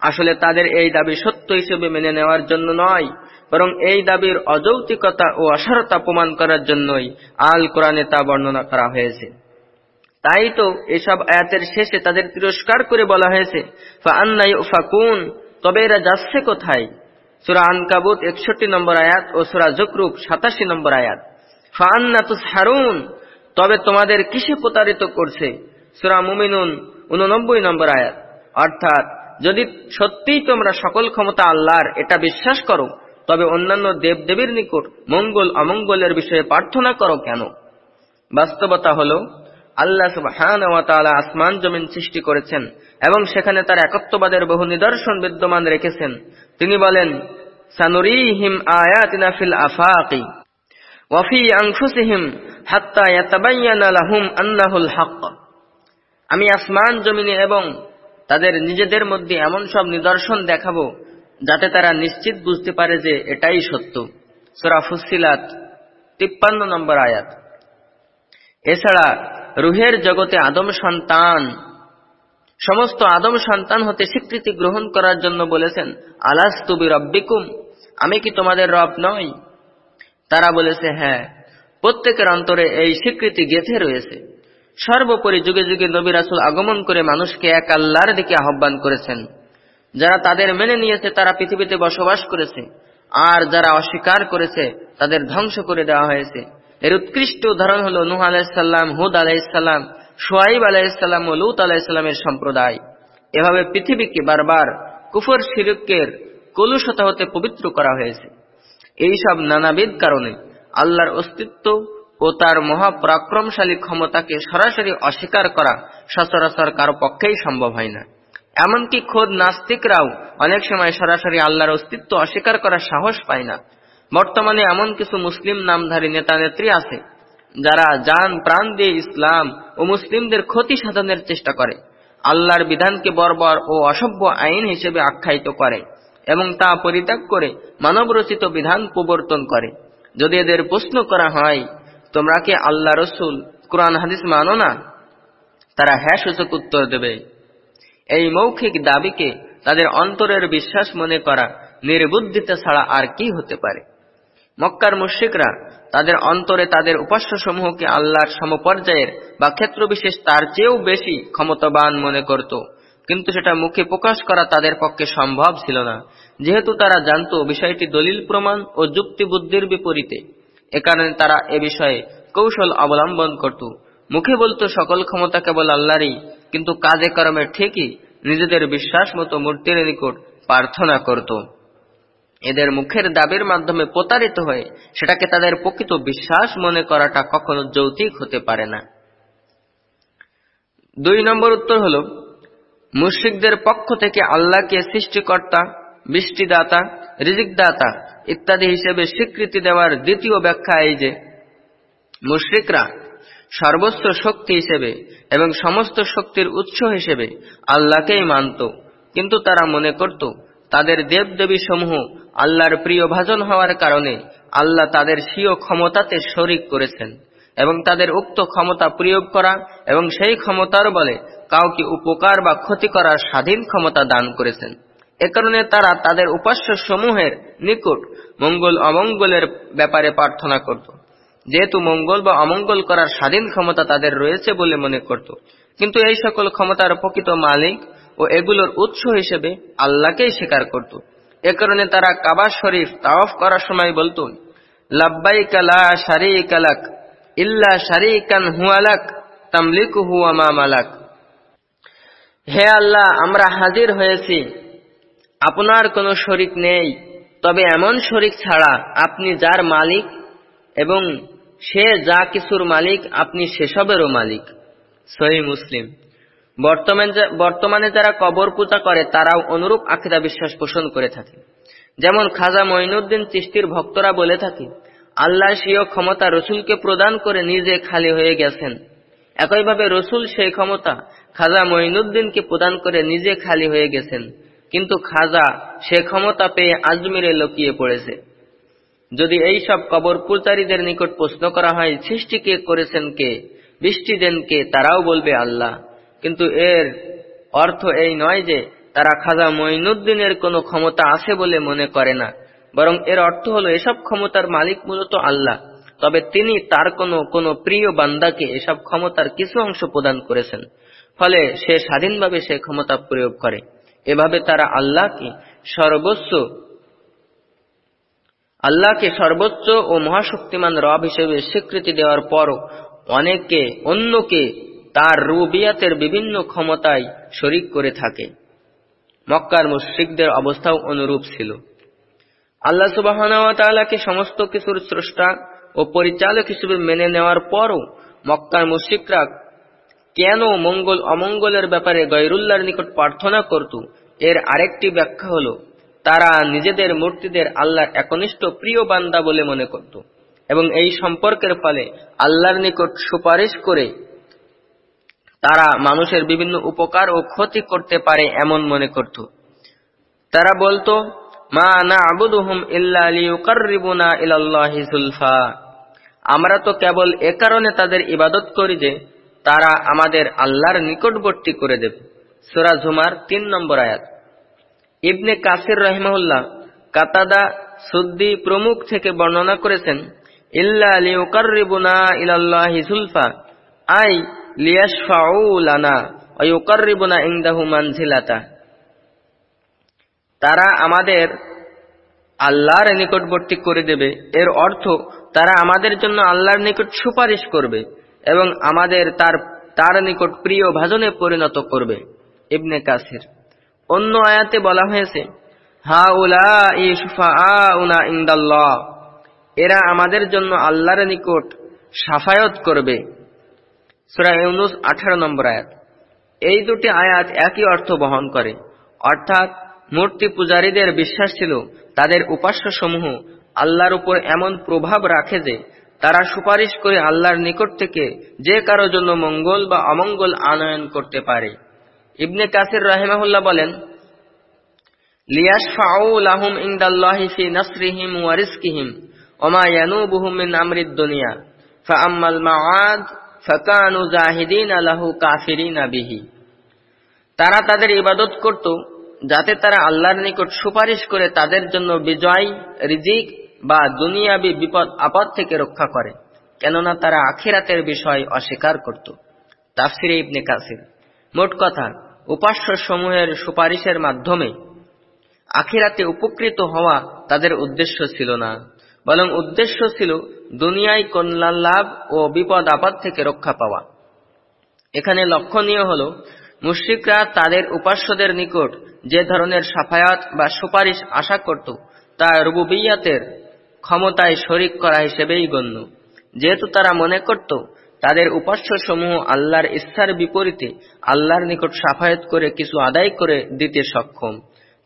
আসলে তাদের এই দাবি সত্য হিসেবে মেনে নেওয়ার জন্য নয়। বরং এই দাবির অযৌক্তিকতা ও অসারতা প্রমাণ করার জন্যই আল কোরআনে তা বর্ণনা করা হয়েছে। তাই তো এসব আয়াতের শেষে তাদের তিরস্কার করে বলা হয়েছে তবে এরা যাচ্ছে কোথায়? সুরা আনকাবুত একষট্টি নম্বর আয়াত ও সুরা জকরুপ সাতাশি নম্বর আয়াত। ফান্না হারুন তবে তোমাদের কিসে প্রতারিত করছে? সুরা মুমিনুন উননব্বই নম্বর আয়াত। অর্থাৎ যদি সত্যিই তোমরা সকল ক্ষমতা আল্লাহর, এটা বিশ্বাস করো তবে অন্যান্য দেবদেবীর নিকট মঙ্গল, অমঙ্গলের বিষয়ে প্রার্থনা করো কেন? বাস্তবতা হল, আল্লাহ সুবহান আসমান জমিন সৃষ্টি করেছেন এবং সেখানে তার একত্ববাদের বহু নিদর্শন বিদ্যমান রেখেছেন। তিনি বলেন, সানুরিহিম আয়াতিনা ফিল আফাকি ওয়াফি আনফুসিহিম হাত্তা আন্নাহুল হক। আমি আসমান, জমিনে এবং তাদের নিজেদের মধ্যে এমন সব নিদর্শন দেখাবো যাতে তারা নিশ্চিত বুঝতে পারে যে এটাই সত্য। সুরা ফুসিলাত তিপ্পান্ন নম্বর আয়াত। এছাড়া, রুহের জগতে আদম সন্তান, সমস্ত আদম সন্তান হতে স্বীকৃতি গ্রহণ করার জন্য বলেছেন আলাস তুবি রব্বিকুম আমি কি তোমাদের রব নই? তারা বলেছে হ্যাঁ প্রত্যেকের অন্তরে এই স্বীকৃতি গেথে রয়েছে। সর্বোপরি যুগে যুগে নবী রাসুল আগমন করে মানুষকে এক আল্লাহর দিকে আহ্বান করেছেন। যারা তাদের মেনে নিয়েছে, তারা পৃথিবীতে বসবাস করেছে। আর যারা অস্বীকার করেছে, তাদের ধ্বংস করে দেওয়া হয়েছে। এর উৎকৃষ্ট উদাহরণ হল নুহ আলাইসাল্লাম হুদ আলাইসাল্লাম সোয়াইব আলাইসাল্লাম ও লুত আলাইসাল্লামের সম্প্রদায়। এভাবে পৃথিবীকে বারবার কুফর, শিরকের কলুষতা হতে পবিত্র করা হয়েছে। এইসব নানাবিধ কারণে আল্লাহর অস্তিত্ব ও তার মহাপরাক্রমশালী ক্ষমতাকে সরাসরি অস্বীকার করা সচরাচর কারও পক্ষেই সম্ভব হয় না। এমনকি খোদ নাস্তিকরাও অনেক সময় সরাসরি আল্লাহর অস্তিত্ব অস্বীকার করার সাহস পায় না। বর্তমানে এমন কিছু মুসলিম নামধারী নেতা নেত্রী আছে, যারা যান প্রাণ দিয়ে ইসলাম ও মুসলিমদের ক্ষতি সাধনের চেষ্টা করে। আল্লাহর বিধানকে বর্বর ও অসভ্য আইন হিসেবে আখ্যায়িত করে এবং তা পরিত্যাগ করে মানবরচিত বিধান প্রবর্তন করে। যদি এদের প্রশ্ন করা হয়, তোমরা কি আল্লাহ রসুল, কোরআন, হাদিস মানো না? তারা হ্যাঁ সূচক উত্তর দেবে। এই মৌখিক দাবিকে তাদের অন্তরের বিশ্বাস মনে করা নির্বুদ্ধিতা ছাড়া আর কি হতে পারে? মক্কার মুশ্রিকরা তাদের অন্তরে তাদের উপাস্য সমূহকে আল্লাহর সমপর্যায়ের বা ক্ষেত্রবিশেষ তার চেয়েও বেশি ক্ষমতাবান মনে করত। কিন্তু সেটা মুখে প্রকাশ করা তাদের পক্ষে সম্ভব ছিল না। যেহেতু তারা জানত বিষয়টি দলিল প্রমাণ ও যুক্তি বুদ্ধির বিপরীতে, এ কারণে তারা এ বিষয়ে কৌশল অবলম্বন করত। মুখে বলতো সকল ক্ষমতা কেবল আল্লাহরই কিন্তু কাজে কর্মে ঠিকই নিজেদের বিশ্বাস মতো মূর্তির নিকট প্রার্থনা করত। এদের মুখের দাবির মাধ্যমে প্রতারিত হয়ে সেটাকে তাদের প্রকৃত বিশ্বাস মনে করাটা কখনো যৌতিক হতে পারে না। দুই নম্বর উত্তর হল, মুশ্রিকদের পক্ষ থেকে আল্লাহকে সৃষ্টিকর্তা, বৃষ্টিদাতা, রিজিকদাতা ইত্যাদি হিসেবে স্বীকৃতি দেওয়ার দ্বিতীয় ব্যাখ্যা এই যে, মুশ্রিকরা সর্বস্ব শক্তি হিসেবে এবং সমস্ত শক্তির উৎস হিসেবে আল্লাহকেই মানত। কিন্তু তারা মনে করত, তাদের দেবদেবী সমূহ আল্লাহর প্রিয় ভাজন হওয়ার কারণে আল্লাহ তাদের স্বীয় ক্ষমতাতে শরিক করেছেন এবং তাদের উক্ত ক্ষমতা প্রয়োগ করা এবং সেই ক্ষমতার বলে কাউকে উপকার বা ক্ষতি করার স্বাধীন ক্ষমতা দান করেছেন। এ কারণে তারা তাদের উপাস্য সমূহের নিকট মঙ্গল অমঙ্গলের ব্যাপারে প্রার্থনা করত। যেহেতু মঙ্গল বা অমঙ্গল করার স্বাধীন ক্ষমতা তাদের রয়েছে বলে মনে করত। কিন্তু এই সকল ক্ষমতার প্রকৃত মালিক ও এগুলোর উৎস হিসেবে আল্লাহকেই স্বীকার করত। এ কারণে তারা কাবা শরীফ তাওয়াফ করার সময় বলত লাব্বাইকা ইল্লা হুয়ালাক তামলিকু হুয়া মালাক। হে আল্লাহ, আমরা হাজির হয়েছি। আপনার কোনো শরিক নেই, তবে এমন শরিক ছাড়া আপনি যার মালিক এবং সে যা কিছুর মালিক, আপনি সেসবেরও মালিক। সহি মুসলিম। বর্তমানে যারা কবর পূজা করে, তারাও অনুরূপ আখিদা বিশ্বাস পোষণ করে থাকে। যেমন খাজা মঈনুদ্দিন চিস্তির ভক্তরা বলে থাকে, আল্লাহ স্বীয় ক্ষমতা রসুলকে প্রদান করে নিজে খালি হয়ে গেছেন। একইভাবে রসুল সেই ক্ষমতা খাজা মঈনুদ্দিনকে প্রদান করে নিজে খালি হয়ে গেছেন। কিন্তু খাজা সে ক্ষমতা পেয়ে আজমিরে লকিয়ে পড়েছে। যদি এই সব কবর পূজারীদের নিকট প্রশ্ন করা হয়, সৃষ্টি কে করেছেন কে, বৃষ্টি দেন কে, তারাও বলবে আল্লাহ। কিন্তু এর অর্থ এই নয় যে তারা খাজা মঈনুদ্দিনের কোনো ক্ষমতা আছে বলে মনে করে না। বরং এর অর্থ হলো এসব ক্ষমতার মালিক মূলত আল্লাহ। তবে তিনি তার কোনো কোনো প্রিয় বান্দাকে এসব ক্ষমতার কিছু অংশ প্রদান করেছেন। ফলে সে স্বাধীনভাবে সে ক্ষমতা প্রয়োগ করে। এভাবে তারা আল্লাহকে সর্বোচ্চ আল্লাহকে সর্বোচ্চ ও মহাশক্তিমান রব হিসেবে স্বীকৃতি দেওয়ার পরও অনেকে অন্যকে তার রুবিয়াতের বিভিন্ন ক্ষমতায় শরিক করে থাকে। মক্কার মুশ্রিকদের অবস্থাও অনুরূপ ছিল। আল্লাহ সুবাহকে সমস্ত কিছুর স্রষ্টা ও পরিচালক হিসেবে মেনে নেওয়ার পরও মক্কার মুশ্রিকরা কেন মঙ্গল অমঙ্গলের ব্যাপারে গৈরুল্লাহর নিকট প্রার্থনা করত? এর আরেকটি ব্যাখ্যা হল তারা নিজেদের মূর্তিদের আল্লাহর একনিষ্ঠ প্রিয় বান্দা বলে মনে করত। এবং এই সম্পর্কের ফলে আল্লাহর নিকট সুপারিশ করে তারা মানুষের বিভিন্ন উপকার ও ক্ষতি করতে পারে এমন মনে করত। তারা বলতো, মা না আবুদুহুম ইল্লা আমরা তো কেবল এ কারণে তাদের ইবাদত করি যে, তারা আমাদের আল্লাহর নিকটবর্তী করে দেবে। সুরা ঝুমার তিন নম্বর আয়াত। ইবনে কাসির রহিমাহুল্লাহ কাতাদা সুদ্দি প্রমুখ থেকে বর্ণনা করেছেন, ইল্লা লিউকাররিবুনা ইলাল্লাহি সুলফা, আই লিয়াশফাউ লানা ওয়া ইউকাররিবুনা ইনদাহু মানজিলাতা। তারা আমাদের আল্লাহর নিকটবর্তী করে দেবে। এর অর্থ, তারা আমাদের জন্য আল্লাহর নিকট সুপারিশ করবে এবং আমাদের তার তার নিকট প্রিয় ভাজনে পরিণত করবে। ইবনে কাসির অন্য আয়াতে বলা হয়েছে হা উলা ইন্দাল্লাহ এরা আমাদের জন্য আল্লাহর নিকট সাফায়ত করবে। আঠারো নম্বর আয়াত। এই দুটি আয়াত একই অর্থ বহন করে। অর্থাৎ মূর্তি পূজারীদের বিশ্বাস ছিল, তাদের উপাস্য সমূহ আল্লাহর উপর এমন প্রভাব রাখে যে, তারা সুপারিশ করে আল্লাহর নিকট থেকে যে কারও জন্য মঙ্গল বা অমঙ্গল আনয়ন করতে পারে। ইবনে কাসির রাহেমাহুল্লাহ বলেন নাসরিহিম আমরিদ দুনিয়া। বিহি। তারা তাদের ইবাদত করত যাতে তারা আল্লাহর নিকট সুপারিশ করে তাদের জন্য বিজয়, রিজিক বা দুনিয়াবি বিপদ, আপদ থেকে রক্ষা করে, কেননা তারা আখিরাতের বিষয় অস্বীকার করত। তাফসিরে ইবনে কাসির। মোট কথা উপাস্য সমূহের সুপারিশের মাধ্যমে আখিরাতে উপকৃত হওয়া তাদের উদ্দেশ্য ছিল না। বরং উদ্দেশ্য ছিল দুনিয়ায় কল্যাণ লাভ ও বিপদ আপদ থেকে রক্ষা পাওয়া। এখানে লক্ষণীয় হল, মুশ্রিকরা তাদের উপাস্যদের নিকট যে ধরনের সাফায়াত বা সুপারিশ আশা করত, তা রুবুবিয়াতের ক্ষমতায় শরিক করা হিসেবেই গণ্য। যেহেতু তারা মনে করত তাদের উপাস্য সমূহ আল্লাহর ইচ্ছার বিপরীতে আল্লাহর নিকট সাফায়াত করে কিছু আদায় করে দিতে সক্ষম।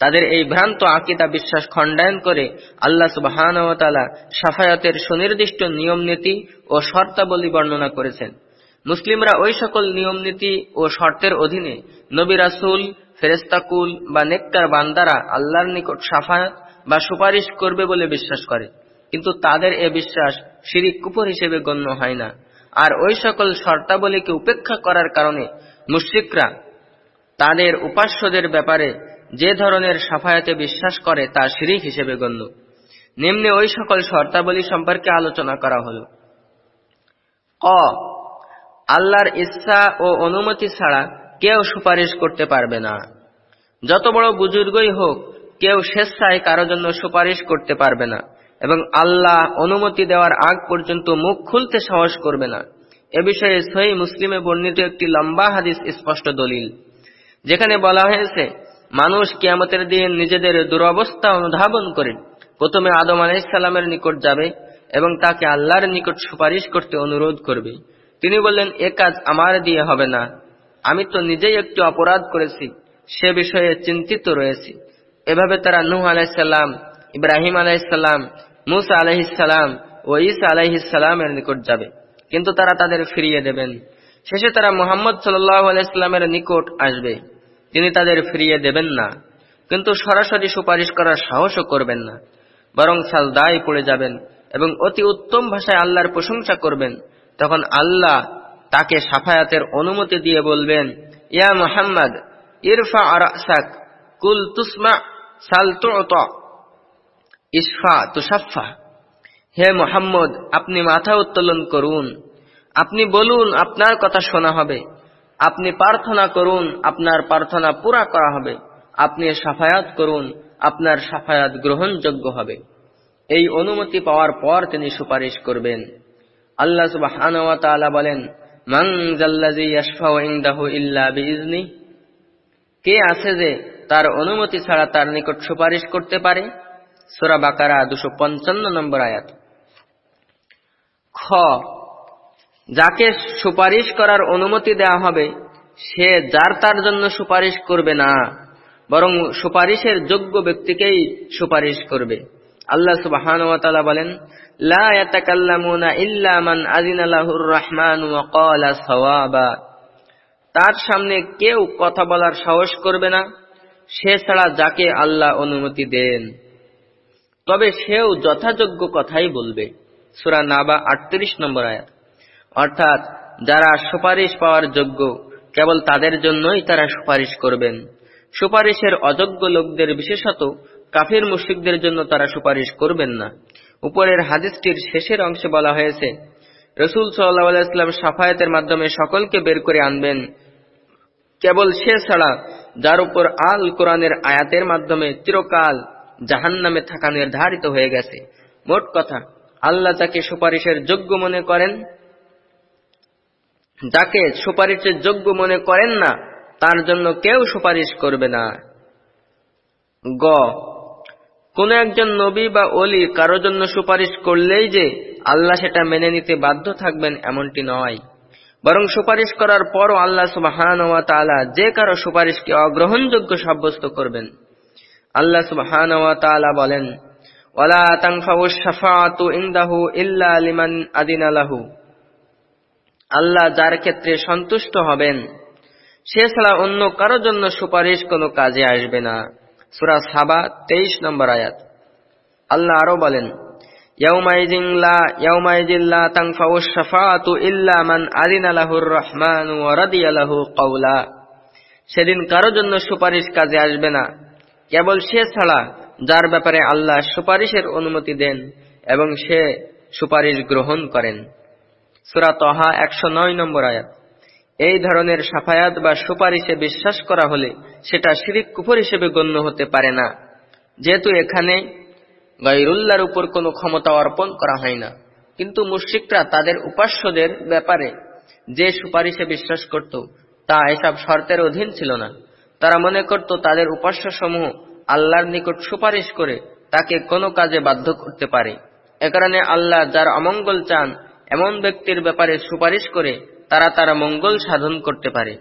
তাদের এই ভ্রান্ত আকিদা বিশ্বাস খণ্ডায়ন করে আল্লাহ সুবাহান সাফায়াতের সুনির্দিষ্ট নিয়ম নীতি ও শর্তাবলী বর্ণনা করেছেন। মুসলিমরা ওই সকল নিয়ম নীতি ও শর্তের অধীনে নবী রাসুল ফেরেস্তাকুল বা নেককার বান্দারা আল্লাহর নিকট সাফায়াত বা সুপারিশ করবে বলে বিশ্বাস করে। কিন্তু তাদের এ বিশ্বাস শিরিক কুপুর হিসেবে গণ্য হয় না। আর ওই সকল শর্তাবলীকে উপেক্ষা করার কারণে মুশ্রিকরা তাদের উপাস্যদের ব্যাপারে যে ধরনের সাফায়াতে বিশ্বাস করে তা শিরিক হিসেবে গণ্য। নিম্নে ওই সকল শর্তাবলী সম্পর্কে আলোচনা করা হল। ক। আল্লাহর ইচ্ছা ও অনুমতি ছাড়া কেউ সুপারিশ করতে পারবে না। যত বড় বুজুর্গই হোক, কেউ স্বেচ্ছায় কারও জন্য সুপারিশ করতে পারবে না। এবং আল্লাহ অনুমতি দেওয়ার আগ পর্যন্ত মুখ খুলতে সাহস করবে না। এ বিষয়ে সহি মুসলিমে বর্ণিত একটি লম্বা হাদিস স্পষ্ট দলিল। যেখানে বলা হয়েছে, মানুষ কিয়ামতের দিন নিজেদের দুরবস্থা অনুধাবন করে। প্রথমে আদম আলাইসাল্লামের নিকট যাবে এবং তাকে আল্লাহর নিকট সুপারিশ করতে অনুরোধ করবে। তিনি বললেন, এ কাজ আমার দিয়ে হবে না। আমি তো নিজেই একটি অপরাধ করেছি। সে বিষয়ে চিন্তিত রয়েছি। এভাবে তারা নুহ আলাইসাল্লাম ইব্রাহিম আলাইসাল্লাম মুসা আলাইসাল্লাম ও ইসা আলাইসাল্লামের নিকট যাবে, কিন্তু তারা তাদের ফিরিয়ে দেবেন। শেষে তারা মোহাম্মদ সাল্লাহ নিকট আসবে, তিনি তাদের ফিরিয়ে দেবেন না, কিন্তু সরাসরি সুপারিশ করার সাহসও করবেন না, বরং সালদায় পড়ে যাবেন এবং অতি উত্তম ভাষায় আল্লাহর প্রশংসা করবেন। তখন আল্লাহ তাকে সাফায়াতের অনুমতি দিয়ে বলবেন, ইয়া মোহাম্মদ, ইরফা আরাসাক কুল তুসমা, সাল ইসফা তুসাফা হে মোহাম্মদ, আপনি মাথা উত্তোলন করুন। আপনি বলুন, আপনার কথা শোনা হবে। আপনি প্রার্থনা করুন, আপনার প্রার্থনা পুরা করা হবে। আপনি সাফায়াত করুন, আপনার সাফায়াত গ্রহণযোগ্য হবে। এই অনুমতি পাওয়ার পর তিনি সুপারিশ করবেন। আল্লাহ সুবাহ বলেন কে আছে যে তার অনুমতি ছাড়া তার নিকট সুপারিশ করতে পারে? সোরা বাকারা দুশো পঞ্চান্ন নম্বর আয়াত। খ, যাকে সুপারিশ করার অনুমতি দেওয়া হবে, সে যার তার জন্য সুপারিশ করবে না, বরং সুপারিশের যোগ্য ব্যক্তিকেই সুপারিশ করবে। আল্লাহ সুবাহান বলেন তার সামনে কেউ কথা বলার সাহস করবে না, সে ছাড়া যাকে আল্লাহ অনুমতি দেন। তবে সেও যথাযোগ্য কথাই বলবে। সুরা নাবা আটত্রিশ নম্বর আয়াত। অর্থাৎ, যারা সুপারিশ পাওয়ার যোগ্য, কেবল তাদের জন্যই তারা সুপারিশ করবেন। সুপারিশের অযোগ্য লোকদের বিশেষত কাফির মুশ্রিকদের জন্য তারা সুপারিশ করবেন না। উপরের হাদিসটির শেষের অংশে বলা হয়েছে, রসুল সাল্লাহাম সাফায়াতের মাধ্যমে সকলকে বের করে আনবেন। কেবল সে ছাড়া যার উপর আল কোরআনের আয়াতের মাধ্যমে চিরকাল জাহান নামে থাকা নির্ধারিত হয়ে গেছে। মোট কথা, আল্লাহ যাকে সুপারিশের যোগ্য মনে করেন। যাকে সুপারিশের যোগ্য মনে করেন না, তার জন্য কেউ সুপারিশ করবে না। গ, কোন একজন নবী বা অলি কারোর জন্য সুপারিশ করলেই যে আল্লাহ সেটা মেনে নিতে বাধ্য থাকবেন এমনটি নয়। বরং সুপারিশ করার পরও আল্লাহ সুবাহান যে কারও সুপারিশকে অগ্রহণযোগ্য সাব্যস্ত করবেন। আল্লাহ সুবাহান বলেন ইনদাহু ইল্লা আল্লাহ যার ক্ষেত্রে সন্তুষ্ট হবেন, সে ছাড়া অন্য কারোর জন্য সুপারিশ কোনো কাজে আসবে না। সুরা সাবা, তেইশ নম্বর আয়াত। আল্লাহ আরও বলেন সেদিন কারও জন্য সুপারিশ কাজে আসবে না। কেবল সে ছাড়া যার ব্যাপারে আল্লাহ সুপারিশের অনুমতি দেন এবং সে সুপারিশ গ্রহণ করেন। সুরা তহা একশো নয় নম্বর আয়াত। এই ধরনের সাফায়াত বা সুপারিশে বিশ্বাস করা হলে সেটা শিরিক কুফর হিসেবে গণ্য হতে পারে না। যেহেতু এখানে গাইরুল্লার উপর কোনো ক্ষমতা অর্পণ করা হয় না। কিন্তু মুশ্রিকরা তাদের উপাস্যদের ব্যাপারে যে সুপারিশে বিশ্বাস করত, তা এসব শর্তের অধীন ছিল না। তারা মনে করত তাদের উপাস্য সমূহ আল্লাহর নিকট সুপারিশ করে তাকে কোনো কাজে বাধ্য করতে পারে। এ কারণে আল্লাহ যার অমঙ্গল চান, এমন ব্যক্তির ব্যাপারে সুপারিশ করে তারা তারা মঙ্গল সাধন করতে পারে।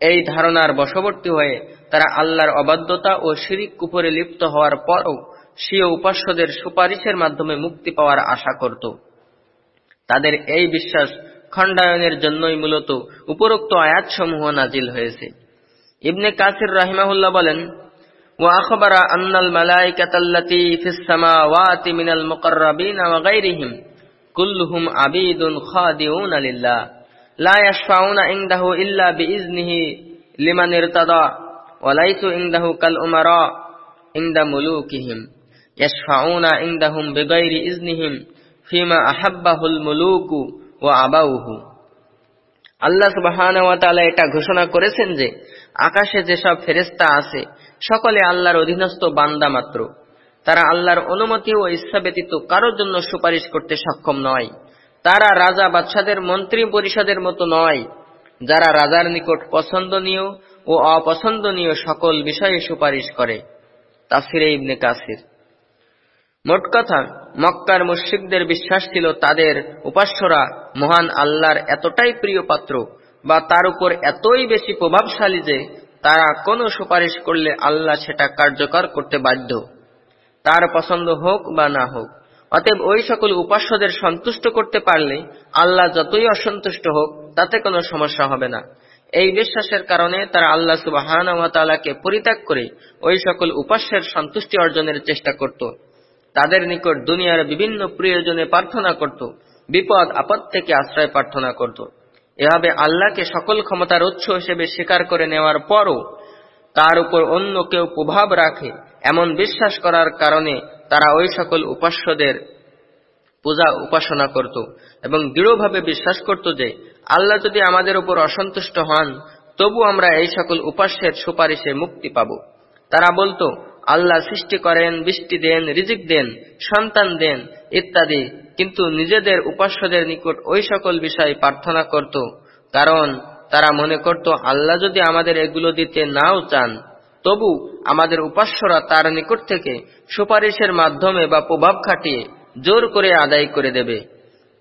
এই ধারণার বশবর্তী হয়ে তারা আল্লাহর অবাধ্যতা ও শিরিক কুপুরে লিপ্ত হওয়ার পরও স্বীয় উপাস্যদের সুপারিশের মাধ্যমে মুক্তি পাওয়ার আশা করত। তাদের এই বিশ্বাস খণ্ডায়নের জন্যই মূলত উপরোক্ত আয়াতসমূহ নাজিল হয়েছে। ইবনে কাসির রাহিমাহুল্লাহ বলেন وأخبر أن الملائكة التي في السماوات من المقربين وغيرهم كلهم عبيد خادعون لله لا يشفعون عنده إلا بإذنه لمن ارتضى وليسوا عنده كالأمراء عند ملوكهم يشفعون عندهم بغير إذنهم فيما أحبه الملوك وأبوه আল্লাহ সুবাহান এটা ঘোষণা করেছেন যে আকাশে যেসব ফেরেস্তা আছে, সকলে আল্লাহর অধীনস্থ বান্দা মাত্র। তারা আল্লাহর অনুমতি ও ইচ্ছা ব্যতীত কারোর জন্য সুপারিশ করতে সক্ষম নয়। তারা রাজা বাদশাদের মন্ত্রী পরিষদের মতো নয়। যারা রাজার নিকট পছন্দনীয় ও অপছন্দনীয় সকল বিষয়ে সুপারিশ করে। তাফসিরে ইবনে কাসির। মোট কথা, মক্কার মুশ্রিকদের বিশ্বাস ছিল তাদের উপাস্যরা মহান আল্লাহর এতটাই প্রিয় পাত্র বা তার উপর এতই বেশি প্রভাবশালী যে তারা কোনো সুপারিশ করলে আল্লাহ সেটা কার্যকর করতে বাধ্য। তার পছন্দ হোক বা না হোক। অতএব ওই সকল উপাস্যদের সন্তুষ্ট করতে পারলে আল্লাহ যতই অসন্তুষ্ট হোক, তাতে কোনো সমস্যা হবে না। এই বিশ্বাসের কারণে তারা আল্লাহ সুবাহান তালাকে পরিত্যাগ করে ওই সকল উপাস্যের সন্তুষ্টি অর্জনের চেষ্টা করত। তাদের নিকট দুনিয়ার বিভিন্ন প্রয়োজনে প্রার্থনা করত, বিপদ আপদ থেকে আশ্রয় প্রার্থনা করত। এভাবে আল্লাহকে সকল ক্ষমতার উৎস হিসেবে স্বীকার করে নেওয়ার পরও তার উপর অন্য কেউ প্রভাব রাখে এমন বিশ্বাস করার কারণে তারা ওই সকল উপাস্যদের পূজা উপাসনা করত এবং দৃঢ়ভাবে বিশ্বাস করত যে আল্লাহ যদি আমাদের উপর অসন্তুষ্ট হন, তবু আমরা এই সকল উপাস্যের সুপারিশে মুক্তি পাব। তারা বলতো, আল্লাহ সৃষ্টি করেন, বৃষ্টি দেন, রিজিক দেন, সন্তান দেন, ইত্যাদি। কিন্তু নিজেদের উপাস্যদের নিকট ওই সকল বিষয় প্রার্থনা করত, কারণ তারা মনে করত, আল্লাহ যদি আমাদের এগুলো দিতে নাও চান, তবু আমাদের উপাস্যরা তার নিকট থেকে সুপারিশের মাধ্যমে বা প্রভাব খাটিয়ে জোর করে আদায় করে দেবে।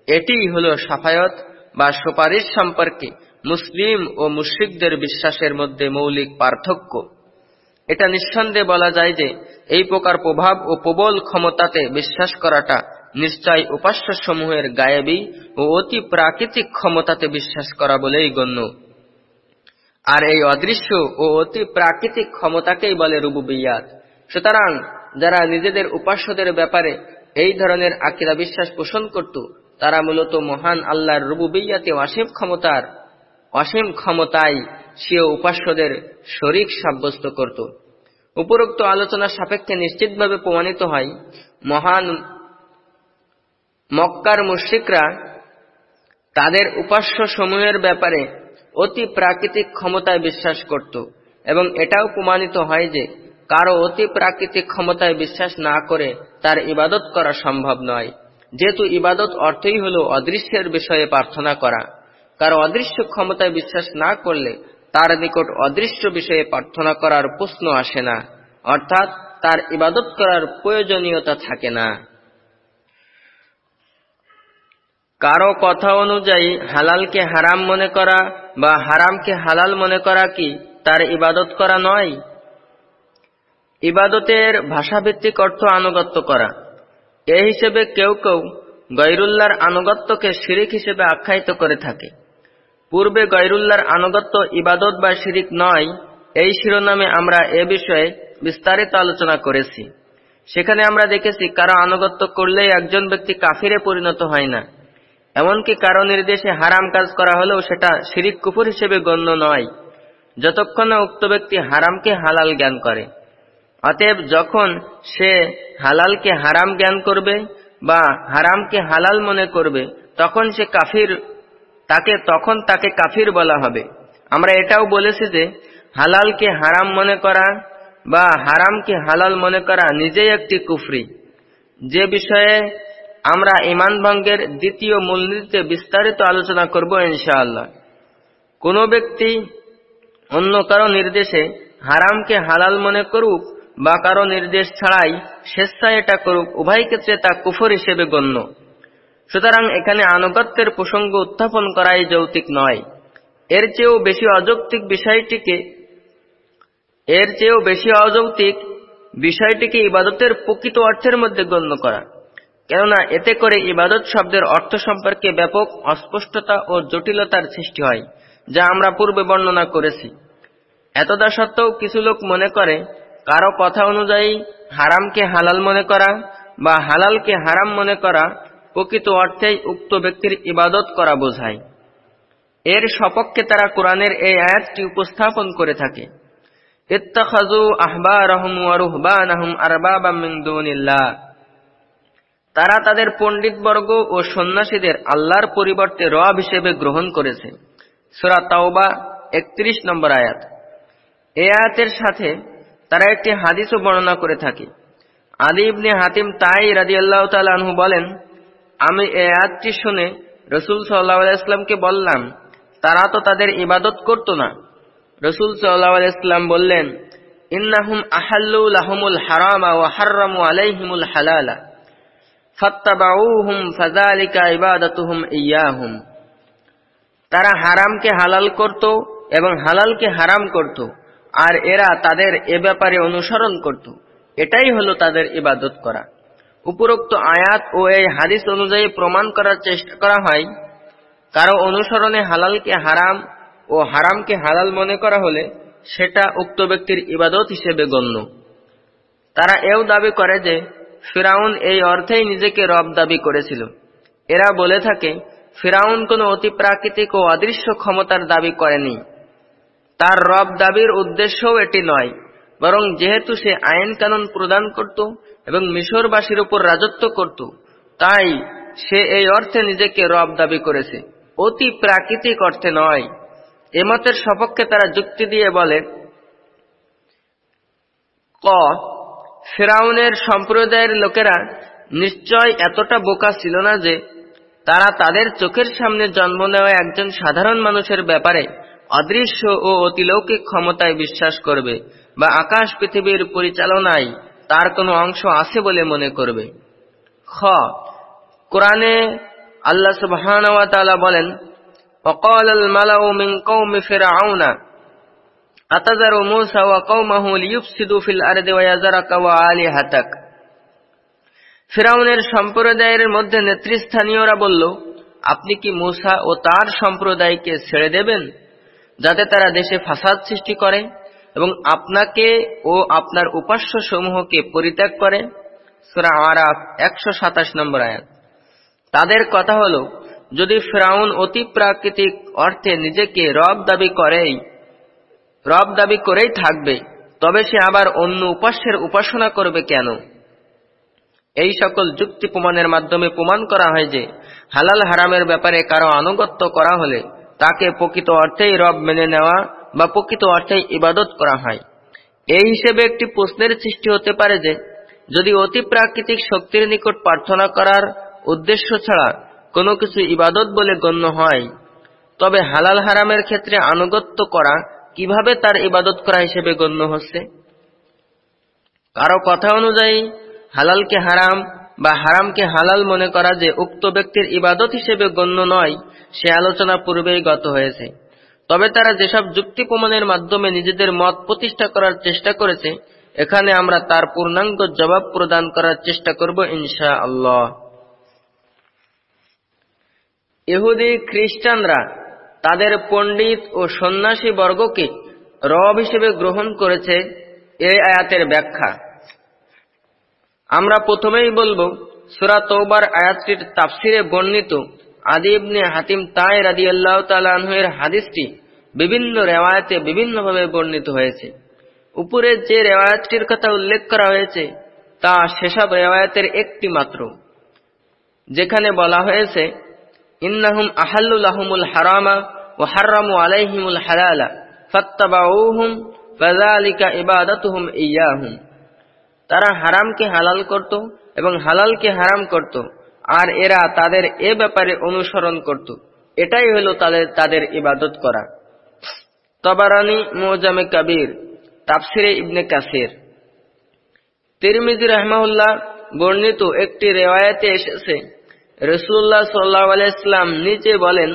এটিই হল সাফায়ত বা সুপারিশ সম্পর্কে মুসলিম ও মুশ্রিকদের বিশ্বাসের মধ্যে মৌলিক পার্থক্য। এটা নিঃসন্দেহে বলা যায় যে, এই প্রকার প্রভাব ও প্রবল ক্ষমতাতে বিশ্বাস করাটা নিশ্চয় উপাস্য সমূহের গায়েবী ও অতি প্রাকৃতিক ক্ষমতাতে বিশ্বাস করা বলেই গণ্য। আর এই অদৃশ্য ও অতি প্রাকৃতিক ক্ষমতাকেই বলে রুবু রুবুবিয়াত। সুতরাং যারা নিজেদের উপাস্যদের ব্যাপারে এই ধরনের আকিরা বিশ্বাস পোষণ করত, তারা মূলত মহান আল্লাহর রুবু রুবুবিয়াতে অসীম ক্ষমতার, অসীম ক্ষমতায় সে উপাস্যদের শরিক সাব্যস্ত করত। উপরোক্ত আলোচনা সাপেক্ষে নিশ্চিতভাবে প্রমাণিত হয়, মহান মক্কার মুশ্রিকরা তাদের উপাস্য সমূহের ব্যাপারে অতি প্রাকৃতিক ক্ষমতায় বিশ্বাস করত এবং এটাও প্রমাণিত হয় যে কারও অতি প্রাকৃতিক ক্ষমতায় বিশ্বাস না করে তার ইবাদত করা সম্ভব নয়। যেহেতু ইবাদত অর্থই হল অদৃশ্যের বিষয়ে প্রার্থনা করা। কারও অদৃশ্য ক্ষমতায় বিশ্বাস না করলে তার নিকট অদৃশ্য বিষয়ে প্রার্থনা করার প্রশ্ন আসে না। অর্থাৎ তার ইবাদত করার প্রয়োজনীয়তা থাকে না। কারও কথা অনুযায়ী হালালকে হারাম মনে করা বা হারামকে হালাল মনে করা কি তার ইবাদত করা নয়? ইবাদতের ভাষাভিত্তিক অর্থ আনুগত্য করা। এ হিসেবে কেউ কেউ গৈরুল্লার আনুগত্যকে শিরিক হিসেবে আখ্যায়িত করে থাকে। পূর্বে গৈরুল্লার আনুগত্য ইবাদত বা শিরিক নয়, এই শিরোনামে আমরা এ বিষয়ে বিস্তারিত আলোচনা করেছি। সেখানে আমরা দেখেছি কারও আনুগত্য করলেই একজন ব্যক্তি কাফিরে পরিণত হয় না। এমনকি কারও নির্দেশে হারাম কাজ করা হলেও সেটা শিরিক কুফুর হিসেবে গণ্য নয়। যতক্ষণ না উক্ত ব্যক্তি হারামকে হালাল জ্ঞান করে। অতএব যখন সে হালালকে হারাম জ্ঞান করবে বা হারামকে হালাল মনে করবে, তখন সে কাফির, তাকে তখন তাকে কাফির বলা হবে। আমরা এটাও বলেছি যে হালালকে হারাম মনে করা বা হারামকে হালাল মনে করা নিজেই একটি কুফরি। যে বিষয়ে আমরা ইমান ভঙ্গের দ্বিতীয় মূলনীতিতে বিস্তারিত আলোচনা করব ইনশাআল্লাহ। কোনো ব্যক্তি অন্য কারও নির্দেশে হারামকে হালাল মনে করুক বা কারও নির্দেশ ছাড়াই স্বেচ্ছায় এটা করুক, উভয় ক্ষেত্রে তা কুফর হিসেবে গণ্য। সুতরাং এখানে আনুগত্যের প্রসঙ্গ উত্থাপন করাই যৌতিক নয়। এর চেয়েও বেশি অযৌক্তিক বিষয়টিকে, এর চেয়েও বেশি অযৌক্তিক বিষয়টিকে ইবাদতের প্রকৃত অর্থের মধ্যে গণ্য করা। কেননা এতে করে ইবাদত শব্দের অর্থ সম্পর্কে ব্যাপক অস্পষ্টতা ও জটিলতার সৃষ্টি হয়, যা আমরা পূর্বে বর্ণনা করেছি। এতদা সত্ত্বেও কিছু লোক মনে করে, কারও কথা অনুযায়ী হারামকে হালাল মনে করা বা হালালকে হারাম মনে করা প্রকৃত অর্থেই উক্ত ব্যক্তির ইবাদত করা বোঝায়। এর সপক্ষে তারা কোরআনের এই আয়াতটি উপস্থাপন করে থাকে। ইত্তাখাজু আহবারহম ওয়া রুহবানাহুম আরবাবাম মিন দুনিল্লাহ। তারা তাদের পণ্ডিতবর্গ ও সন্ন্যাসীদের আল্লাহর পরিবর্তে রব হিসেবে গ্রহণ করেছে। সুরা তাওবা একত্রিশ নম্বর আয়াত। এ আয়াতের সাথে তারা একটি হাদিসও বর্ণনা করে থাকে। আদি হাতিম তাই রাজি আল্লাহ তালু বলেন, আমি এ আয়াতটি শুনে রসুল সাল্লাহ ইসলামকে বললাম, তারা তো তাদের ইবাদত করত না। রসুল সাল্লাহ বললেন, ইন্নাহুম আহাল্লু হারামা ও হার্রামু আলাইহিমুল হালালা। তারা হারামকে হালাল করত এবং হালালকে হারাম করত, আর এরা তাদের এ ব্যাপারে অনুসরণ করত। এটাই হলো তাদের ইবাদত করা। উপরোক্ত আয়াত ও এই হাদিস অনুযায়ী প্রমাণ করার চেষ্টা করা হয়, কারও অনুসরণে হালালকে হারাম ও হারামকে হালাল মনে করা হলে সেটা উক্ত ব্যক্তির ইবাদত হিসেবে গণ্য। তারা এও দাবি করে যে ফিরাউন এই অর্থেই নিজেকে রব দাবি করেছিল। এরা বলে থাকে, ফিরাউন কোনো অতিপ্রাকৃতিক ও অদৃশ্য ক্ষমতার দাবি করেনি। তার রব দাবির উদ্দেশ্যও এটি নয়, বরং যেহেতু সে আইন কানুন প্রদান করত এবং মিশরবাসীর উপর রাজত্ব করত, তাই সে এই অর্থে নিজেকে রব দাবি করেছে। অতি প্রাকৃতিক অর্থে নয়। এমতের সপক্ষে তারা যুক্তি দিয়ে বলে, ক ফেরাউনের সম্প্রদায়ের লোকেরা নিশ্চয় এতটা বোকা ছিল না যে তারা তাদের চোখের সামনে জন্ম নেওয়া একজন সাধারণ মানুষের ব্যাপারে অদৃশ্য ও অতিলৌকিক ক্ষমতায় বিশ্বাস করবে বা আকাশ পৃথিবীর পরিচালনায় তার কোনো অংশ আছে বলে মনে করবে খ কোরআনে আল্লাহ সুবহানাহু ওয়া তাআলা বলেন وقال الملأ من قوم فرعون আতাজারু মুসা ওয়া কওমাহু লিয়ুফসিদু ফিল আরদি ওয়া ইয়াজারাকা ওয়া আলিহাতাক। ফিরাউনের সম্প্রদায়ের মধ্যে নেতৃস্থানীয়রা বলল, আপনি কি মূসা ও তার সম্প্রদায়কে ছেড়ে দেবেন, যাতে তারা দেশে ফাসাদ সৃষ্টি করে এবং আপনাকে ও আপনার উপাস্য সমূহকে পরিত্যাগ করে? সুরা আরাফ একশো সাতাশ নম্বর আয়াত। তাদের কথা হল, যদি ফ্রাউন অতি প্রাকৃতিক অর্থে নিজেকে রব দাবি করেই রব দাবি করেই থাকবে, তবে সে আবার অন্য উপাস্যের উপাসনা করবে কেন? এই সকল যুক্তি প্রমাণের মাধ্যমে প্রমাণ করা হয় যে, হালাল হারামের ব্যাপারে কারও আনুগত্য করা হলে তাকে প্রকৃত অর্থেই রব মেনে নেওয়া বা প্রকৃত অর্থেই ইবাদত করা হয়। এই হিসেবে একটি প্রশ্নের সৃষ্টি হতে পারে যে, যদি অতি প্রাকৃতিক শক্তির নিকট প্রার্থনা করার উদ্দেশ্য ছাড়া কোনো কিছু ইবাদত বলে গণ্য হয়, তবে হালাল হারামের ক্ষেত্রে আনুগত্য করা কীভাবে তার ইবাদত করা হিসেবে গণ্য হচ্ছে? কারও কথা অনুযায়ী, হালালকে হারাম বা হারামকে হালাল মনে করা যে উক্ত ব্যক্তির ইবাদত হিসেবে গণ্য নয়, সে আলোচনা পূর্বেই গত হয়েছে। তবে তারা যেসব যুক্তি প্রমাণের মাধ্যমে নিজেদের মত প্রতিষ্ঠা করার চেষ্টা করেছে, এখানে আমরা তার পূর্ণাঙ্গ জবাব প্রদান করার চেষ্টা করব ইনশা আল্লাহ ইহুদি খ্রিস্টানরা তাদের পণ্ডিত ও সন্ন্যাসী বর্গকে রব হিসেবে গ্রহণ করেছে এই আয়াতের ব্যাখ্যা। আমরা প্রথমেই বলব, সুরা তৌবার আয়াতটির তাফসিরে বর্ণিত আদিবনে হাতিম তাই রাদি আল্লাহ তালের হাদিসটি বিভিন্ন রেওয়ায়তে বিভিন্নভাবে বর্ণিত হয়েছে। উপরে যে রেওয়ায়তটির কথা উল্লেখ করা হয়েছে, তা সেসব রেওয়ায়তের একটি মাত্র যেখানে বলা হয়েছে ইন্নাহুম আহাল্লুল হারামা ও হারামু আলাইহিমুল হালালা ফাত্তাবাউহুম ফাযালিকা ইবাদাতুহুম ইয়াহুম। তারা হারামকে হালাল করত এবং হালালকে হারাম করত আর এরা তাদের এ ব্যাপারে অনুসরণ করত। এটাই হলো তাদের তাদের ইবাদত করা। তবারানি, মোজামে কবির, তাফসিরে ইবনে কাসির। তিরমিজি রহমাউল্লাহ বর্ণিত একটি রেওয়ায়তে এসেছে রসুল্লাহ সাল্লাহ আলাইসলাম নিচে বলেন,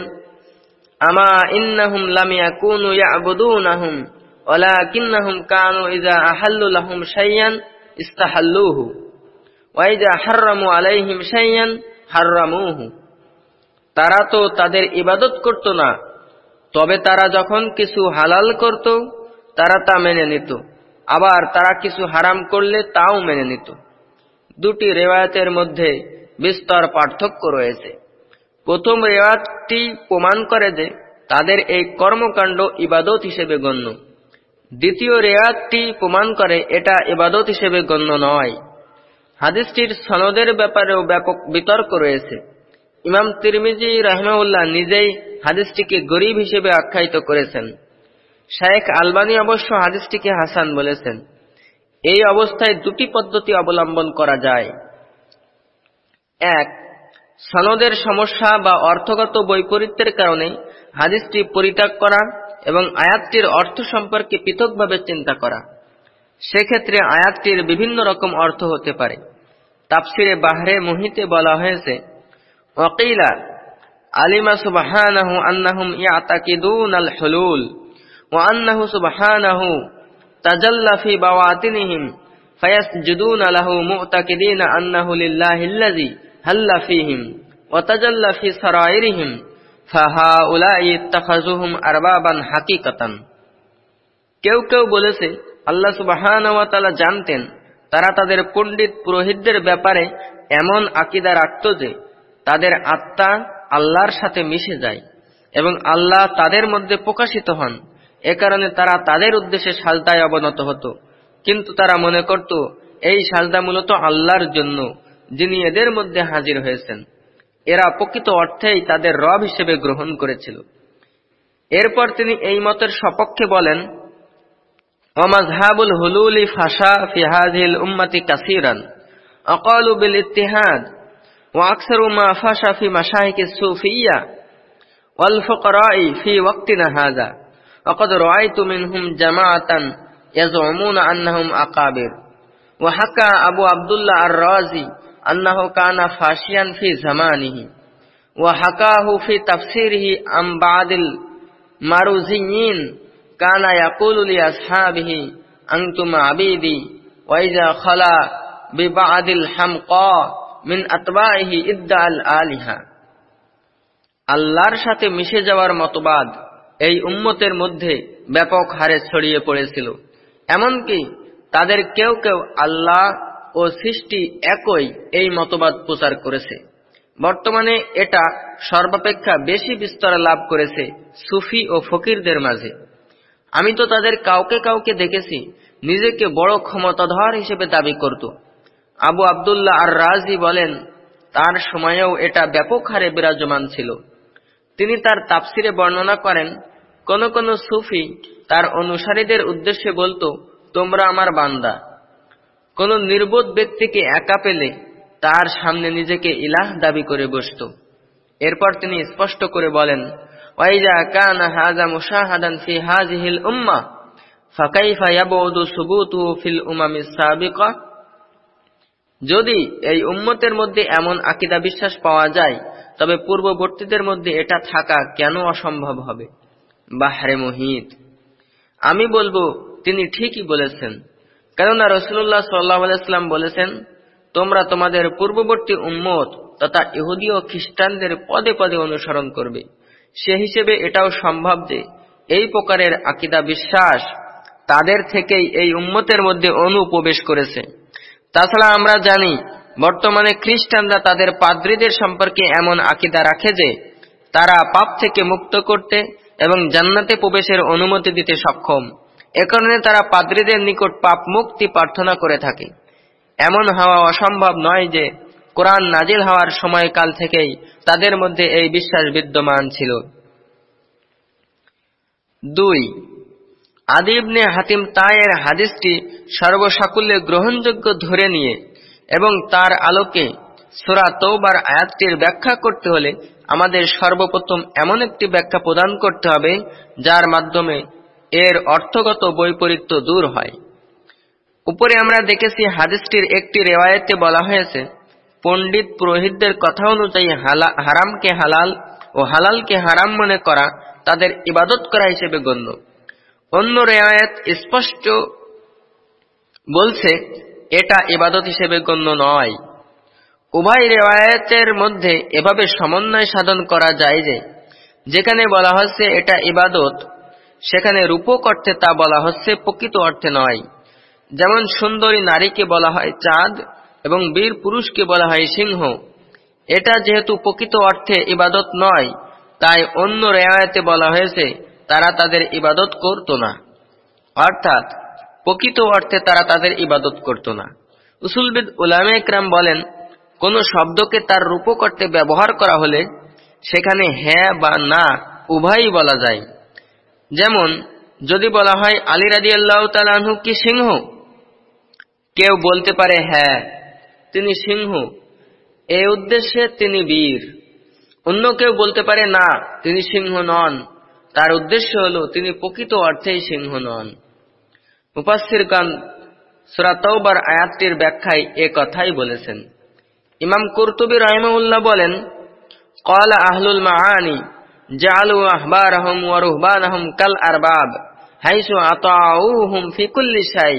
আমা ইন্নাহুম লাম ইয়াকুনু ইয়াবুদুনাহুম, ওয়ালাকিন্নাহুম কানু ইযা আহাল্লু লাহুম শাইয়ান ইস্তাহাল্লুহু, ওয়া ইযা হাররামু আলাইহিম শাইয়ান হাররামুহু। তারা তো তাদের ইবাদত করত না, তবে তারা যখন কিছু হালাল করত, তারা তা মেনে নিত। আবার তারা কিছু হারাম করলে তাও মেনে নিত। দুটি রেওয়ায়তের মধ্যে বিস্তর পার্থক্য রয়েছে। প্রথম রেওয়ায়তটি প্রমাণ করে যে তাদের এই কর্মকাণ্ড ইবাদত হিসেবে গণ্য। দ্বিতীয় রেয়াতটি প্রমাণ করে এটা ইবাদত হিসেবে গণ্য নয়। হাদিসটির সনদের ব্যাপারেও ব্যাপক বিতর্ক রয়েছে। ইমাম তিরমিজি রহমাউল্লাহ নিজেই হাদিসটিকে গরিব হিসেবে আখ্যায়িত করেছেন। শায়েখ আলবানী অবশ্য হাদিসটিকে হাসান বলেছেন। এই অবস্থায় দুটি পদ্ধতি অবলম্বন করা যায়। এক, সনদের সমস্যা বা অর্থগত বৈপরীত্যের কারণে হাদিসটি পরিত্যাগ করা এবং আয়াতটির অর্থ সম্পর্কে পৃথকভাবে চিন্তা করা। সেক্ষেত্রে আয়াতটির বিভিন্ন রকম অর্থ হতে পারে। তাপসিরে বাহরে মুহিতে বলা হয়েছে, ওয়াকিলা আলিমা সুবহানাহু আন্নাহুম ইয়াতাকিদুন আল হুলুল ওয়া আন্নাহু সুবহানাহু তাজাল্লা ফি বাওয়াতিনিহিম ফায়াসজুদুনা লাহু মুতাকিদিনা আন্নাহু লিল্লাহিল্লাযী ফীহিম ওয়া তাজাল্লা ফি সারাইরিহিম ফাহাউলাই ইত্তাখাযুহুম আরবাবান হাকিকাতান। কেউ কেউ বলেছে, আল্লাহ সুবহানাহু ওয়া তাআলা জানতেন, তারা তাদের পণ্ডিত পুরোহিতদের ব্যাপারে এমন আকিদা রাখত যে, তাদের আত্মা আল্লাহর সাথে মিশে যায় এবং আল্লাহ তাদের মধ্যে প্রকাশিত হন। এ কারণে তারা তাদের উদ্দেশ্যে সাজদায় অবনত হতো। কিন্তু তারা মনে করত, এই সাজদা মূলত আল্লাহর জন্য। যিনি এদের মধ্যে হাজির হয়েছেন এরা প্রকৃত অর্থেই তাদের রব হিসেবে গ্রহণ করেছিল এরপর তিনি এই মতের সপক্ষে বলেন ومذهب الهلول فشا في هذه الأمة كثيرا أقالوا بالاتحاد وأكثر ما فشى في مشايخ الصوفية والفقراء في وقتنا هذا وقد رأيت منهم جماعة يزعمون أنهم أقابر وحكى أبو عبد الله الرازي أنه كان فاشيا في زمانه وحكاه في تفسيره عن بعض المروزيين كان يقول لأصحابه أنتم عبيدي وإذا خلا ببعض الحمقاء من أتباعه ادعى الآلهة আল্লাহর সাথে মিশে যাওয়ার মতবাদ এই উম্মতের মধ্যে ব্যাপক হারে ছড়িয়ে পড়েছিল এমনকি তাদের কেউ কেউ আল্লাহ ও সৃষ্টি একই এই মতবাদ প্রচার করেছে। বর্তমানে এটা সর্বাপেক্ষা বেশি বিস্তার লাভ করেছে সুফি ও ফকিরদের মাঝে। আমি তো তাদের কাউকে কাউকে দেখেছি, নিজেকে বড় ক্ষমতাধর হিসেবে দাবি করত। আবু আবদুল্লাহ আর রাজি বলেন, তার সময়েও এটা ব্যাপক হারে বিরাজমান ছিল। তিনি তার তাপসিরে বর্ণনা করেন, কোন কোন সুফি তার অনুসারীদের উদ্দেশ্যে বলতো, তোমরা আমার বান্দা। কোন নির্বোধ ব্যক্তিকে একা পেলে তার সামনে নিজেকে ইলাহ দাবি করে বসত। এরপর তিনি স্পষ্ট করে বলেন কানা হাজা উম্মা যদি এই উম্মতের মধ্যে এমন আকিদা বিশ্বাস পাওয়া যায়, তবে পূর্ববর্তীদের মধ্যে এটা থাকা কেন অসম্ভব হবে? বাহরে মুহিত। আমি বলব, তিনি ঠিকই বলেছেন কেননা রসুল্লাহ সাল্লাহাম বলেছেন, তোমরা তোমাদের পূর্ববর্তী উম্মত তথা ইহুদি ও খ্রিস্টানদের পদে পদে অনুসরণ করবে। সে হিসেবে এটাও সম্ভব যে এই প্রকারের আকিদা বিশ্বাস তাদের থেকেই এই উম্মতের মধ্যে অনুপ্রবেশ করেছে। তাছাড়া আমরা জানি, বর্তমানে খ্রিস্টানরা তাদের পাদ্রীদের সম্পর্কে এমন আকিদা রাখে যে, তারা পাপ থেকে মুক্ত করতে এবং জান্নাতে প্রবেশের অনুমতি দিতে সক্ষম। এ কারণে তারা পাদ্রীদের নিকট পাপ মুক্তি প্রার্থনা করে থাকে। এমন হওয়া অসম্ভব নয় যে কোরআন নাজিল হওয়ার সময়কাল থেকেই তাদের মধ্যে এই বিশ্বাস বিদ্যমান ছিল। দুই আদিবনে হাতিম তায়ের হাদিসটি সর্বসাকুল্যে গ্রহণযোগ্য ধরে নিয়ে এবং তার আলোকে সোরা তৌবার আয়াতটির ব্যাখ্যা করতে হলে আমাদের সর্বপ্রথম এমন একটি ব্যাখ্যা প্রদান করতে হবে যার মাধ্যমে এর অর্থগত বৈপরীত্য দূর হয়। উপরে আমরা দেখেছি হাদিসটির একটি রেওয়ায়তে বলা হয়েছে, পণ্ডিত পুরোহিতদের কথা অনুযায়ী হারামকে হালাল ও হালালকে হারাম মনে করা তাদের ইবাদত করা হিসেবে গণ্য। অন্য রেওয়ায়ত স্পষ্ট বলছে, এটা ইবাদত হিসেবে গণ্য নয়। উভয় রেওয়ায়তের মধ্যে এভাবে সমন্বয় সাধন করা যায় যে, যেখানে বলা হচ্ছে এটা ইবাদত সেখানে রূপক অর্থে তা বলা হচ্ছে প্রকৃত অর্থে নয়। যেমন সুন্দরী নারীকে বলা হয় চাঁদ এবং বীর পুরুষকে বলা হয় সিংহ। এটা যেহেতু প্রকৃত অর্থে ইবাদত নয়, তাই অন্য রেওয়ায়তে বলা হয়েছে, তারা তাদের ইবাদত করত না। অর্থাৎ, প্রকৃত অর্থে তারা তাদের ইবাদত করত না। উসুলবিদ উলামে ইকরাম বলেন, কোন শব্দকে তার রূপক অর্থে ব্যবহার করা হলে সেখানে হ্যাঁ বা না উভয়ই বলা যায়। যেমন, যদি বলা হয় আলী রাজি আল্লাহ তালাহু কি সিংহ? কেউ বলতে পারে হ্যাঁ তিনি সিংহ। এ উদ্দেশ্যে তিনি বীর। অন্য কেউ বলতে পারে, না, তিনি সিংহ নন। তার উদ্দেশ্য হল, তিনি প্রকৃত অর্থেই সিংহ নন। মুফাসির গান সুরাতৌবার আয়াতটির ব্যাখ্যায় এ কথাই বলেছেন। ইমাম কুরতুবি রহমউল্লাহ বলেন কলা আহলুল মাহানি জালু আহবারহম ওয়ারুহবানহম কাল আরবাব হাইসু আতাউহুম ফি কুল্লি শাই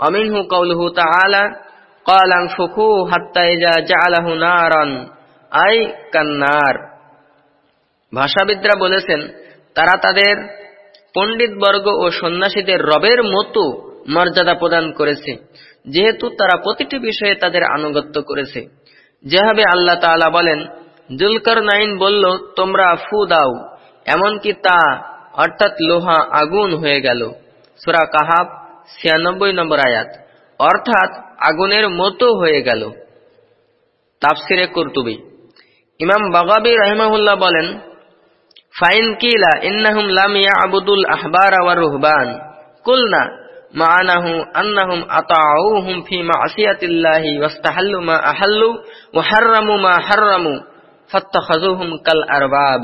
অমিনহু কওলুহু তাআলা قال انفخوا حتى إذا جعله نارا أي কান্নার ভাষাবিদরা বলেছেন তারা তাদের পণ্ডিতবর্গ ও সন্ন্যাসীদের রবের মতো মর্যাদা প্রদান করেছে যেহেতু তারা প্রতিটি বিষয়ে তাদের আনুগত্য করেছে যেভাবে আল্লাহ তাআলা বলেন জুলকার নাইন বলল, তোমরা ফু দাও। এমনকি তা, অর্থাৎ লোহা, আগুন হয়ে গেল। সুরা কাহাব ছিয়ানব্বই নম্বর আয়াত। অর্থাৎ আগুনের মতো হয়ে গেল। তাফসিরে কর্তুবি। ইমাম বাগাবি রহমাহুল্লাহ বলেন, ফাইন কিলা ইন্নাহুম লাম আবুদুল আহবার আওয়ার রুহবান। কুলনা আন্নাহুম মা আহাল্লু ওয়া মা কাল আরবাব।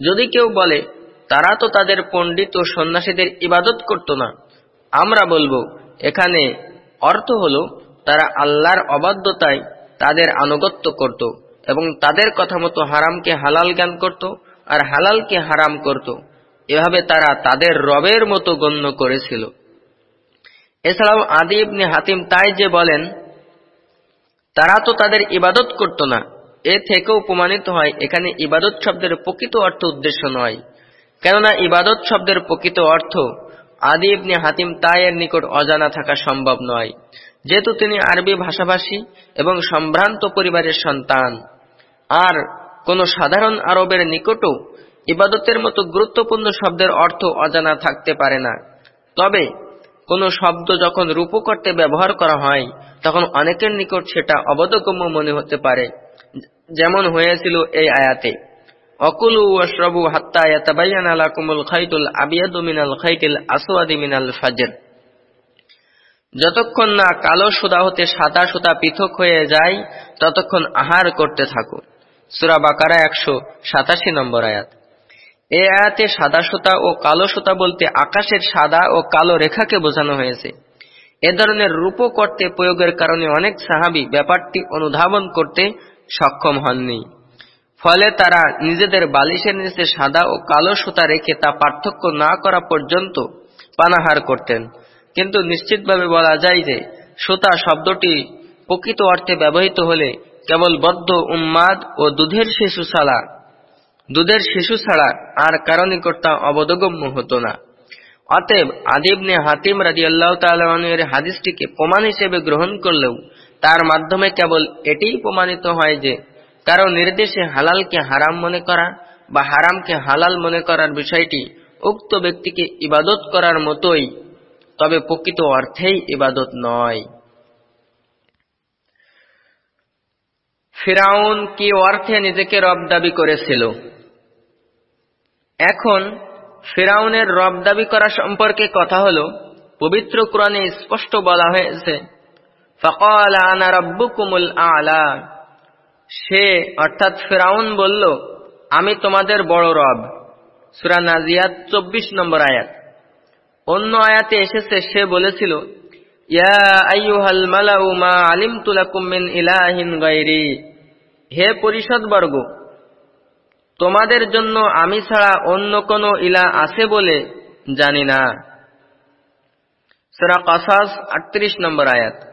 যদি কেউ বলে, তারা তো তাদের পণ্ডিত ও সন্ন্যাসীদের ইবাদত করত না, আমরা বলব, এখানে অর্থ হল, তারা আল্লাহর অবাধ্যতায় তাদের আনুগত্য করত এবং তাদের কথা মতো হারামকে হালাল জ্ঞান করত আর হালালকে হারাম করত। এভাবে তারা তাদের রবের মতো গণ্য করেছিল। এছাড়াও আদি ইবনে হাতিম তাই যে বলেন, তারা তো তাদের ইবাদত করত না এ থেকেও প্রমাণিত হয়, এখানে ইবাদত শব্দের প্রকৃত অর্থ উদ্দেশ্য নয়। কেননা ইবাদত শব্দের প্রকৃত অর্থ আদি ইবনে হাতিম তাইয়ের নিকট অজানা থাকা সম্ভব নয়, যেহেতু তিনি আরবি ভাষাভাষী এবং সম্ভ্রান্ত পরিবারের সন্তান। আর কোন সাধারণ আরবের নিকটও ইবাদতের মতো গুরুত্বপূর্ণ শব্দের অর্থ অজানা থাকতে পারে না। তবে কোন শব্দ যখন রূপকর্তে ব্যবহার করা হয়, তখন অনেকের নিকট সেটা অবধগম্য মনে হতে পারে। যেমন হয়েছিল এই আয়াতে, অকুলু ওয়াশরাবু হাত্তা খাইতুল আবিয়াদু মিনাল খাইতিল মিনাল ফাজর। যতক্ষণ না কালো সুতা হতে সাদা সুতা পৃথক হয়ে যায়, ততক্ষণ আহার করতে থাকো। সুরা বাকারা একশো সাতাশি নম্বর আয়াত। এ আয়াতে সাদা সুতা ও কালো সুতা বলতে আকাশের সাদা ও কালো রেখাকে বোঝানো হয়েছে। এ ধরনের রূপক অর্থে প্রয়োগের কারণে অনেক সাহাবি ব্যাপারটি অনুধাবন করতে সক্ষম হননি। ফলে তারা নিজেদের বালিশের নিচে সাদা ও কালো সুতা রেখে তা পার্থক্য না করা পর্যন্ত পানাহার করতেন। কিন্তু নিশ্চিতভাবে বলা যায় যে, সুতা শব্দটি প্রকৃত অর্থে ব্যবহৃত হলে কেবল বদ্ধ উম্মাদ ও দুধের শিশু ছাড়া, দুধের শিশু ছাড়া আর কারও নিকট অবদগম্য হতো না। অতএব আদিবনে হাতিম রাজি আল্লাহ তালের হাদিসটিকে প্রমাণ হিসেবে গ্রহণ করলেও তার মাধ্যমে কেবল এটিই প্রমাণিত হয় যে কারও নির্দেশে হালালকে হারাম মনে করা বা হারামকে হালাল মনে করার বিষয়টি উক্ত ব্যক্তিকে ইবাদত করার মতোই, তবে প্রকৃত অর্থেই ইবাদত নয়। ফিরাউন কি অর্থে নিজেকে রব দাবি করেছিল? এখন ফেরাউনের রব দাবি করা সম্পর্কে কথা হল, পবিত্র কোরআনে স্পষ্ট বলা হয়েছে ফকাল আনা রব্বুকুমুল আলা। সে, অর্থাৎ ফেরাউন বলল, আমি তোমাদের বড় রব। সুরা নাজিয়াত চব্বিশ নম্বর আয়াত। অন্য আয়াতে এসেছে, সে বলেছিল হে পরিষদবর্গ, তোমাদের জন্য আমি ছাড়া অন্য কোনো ইলা আছে বলে জানি না। সেরা কাসাস আটত্রিশ নম্বর আয়াত।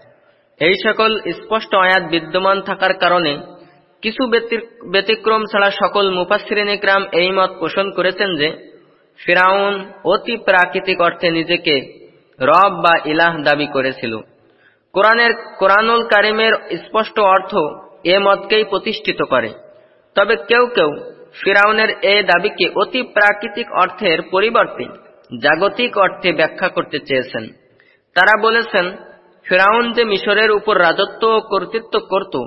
এই সকল স্পষ্ট আয়াত বিদ্যমান থাকার কারণে কিছু ব্যতিক্রম ছাড়া সকল মুফাসিরিনিকরাম এই মত পোষণ করেছেন যে, ফিরাউন অতি প্রাকৃতিক অর্থে নিজেকে রব বা ইলাহ দাবি করেছিল। কোরআনের কোরআনুল কারিমের স্পষ্ট অর্থ এ মতকেই প্রতিষ্ঠিত করে। তবে কেউ কেউ ফিরাউনের এ দাবিকে অতি প্রাকৃতিক অর্থের পরিবর্তে জাগতিক অর্থে ব্যাখ্যা করতে চেয়েছেন। তারা বলেছেন ফিরাউন যে মিশরের উপর রাজত্ব ও কর্তৃত্ব করত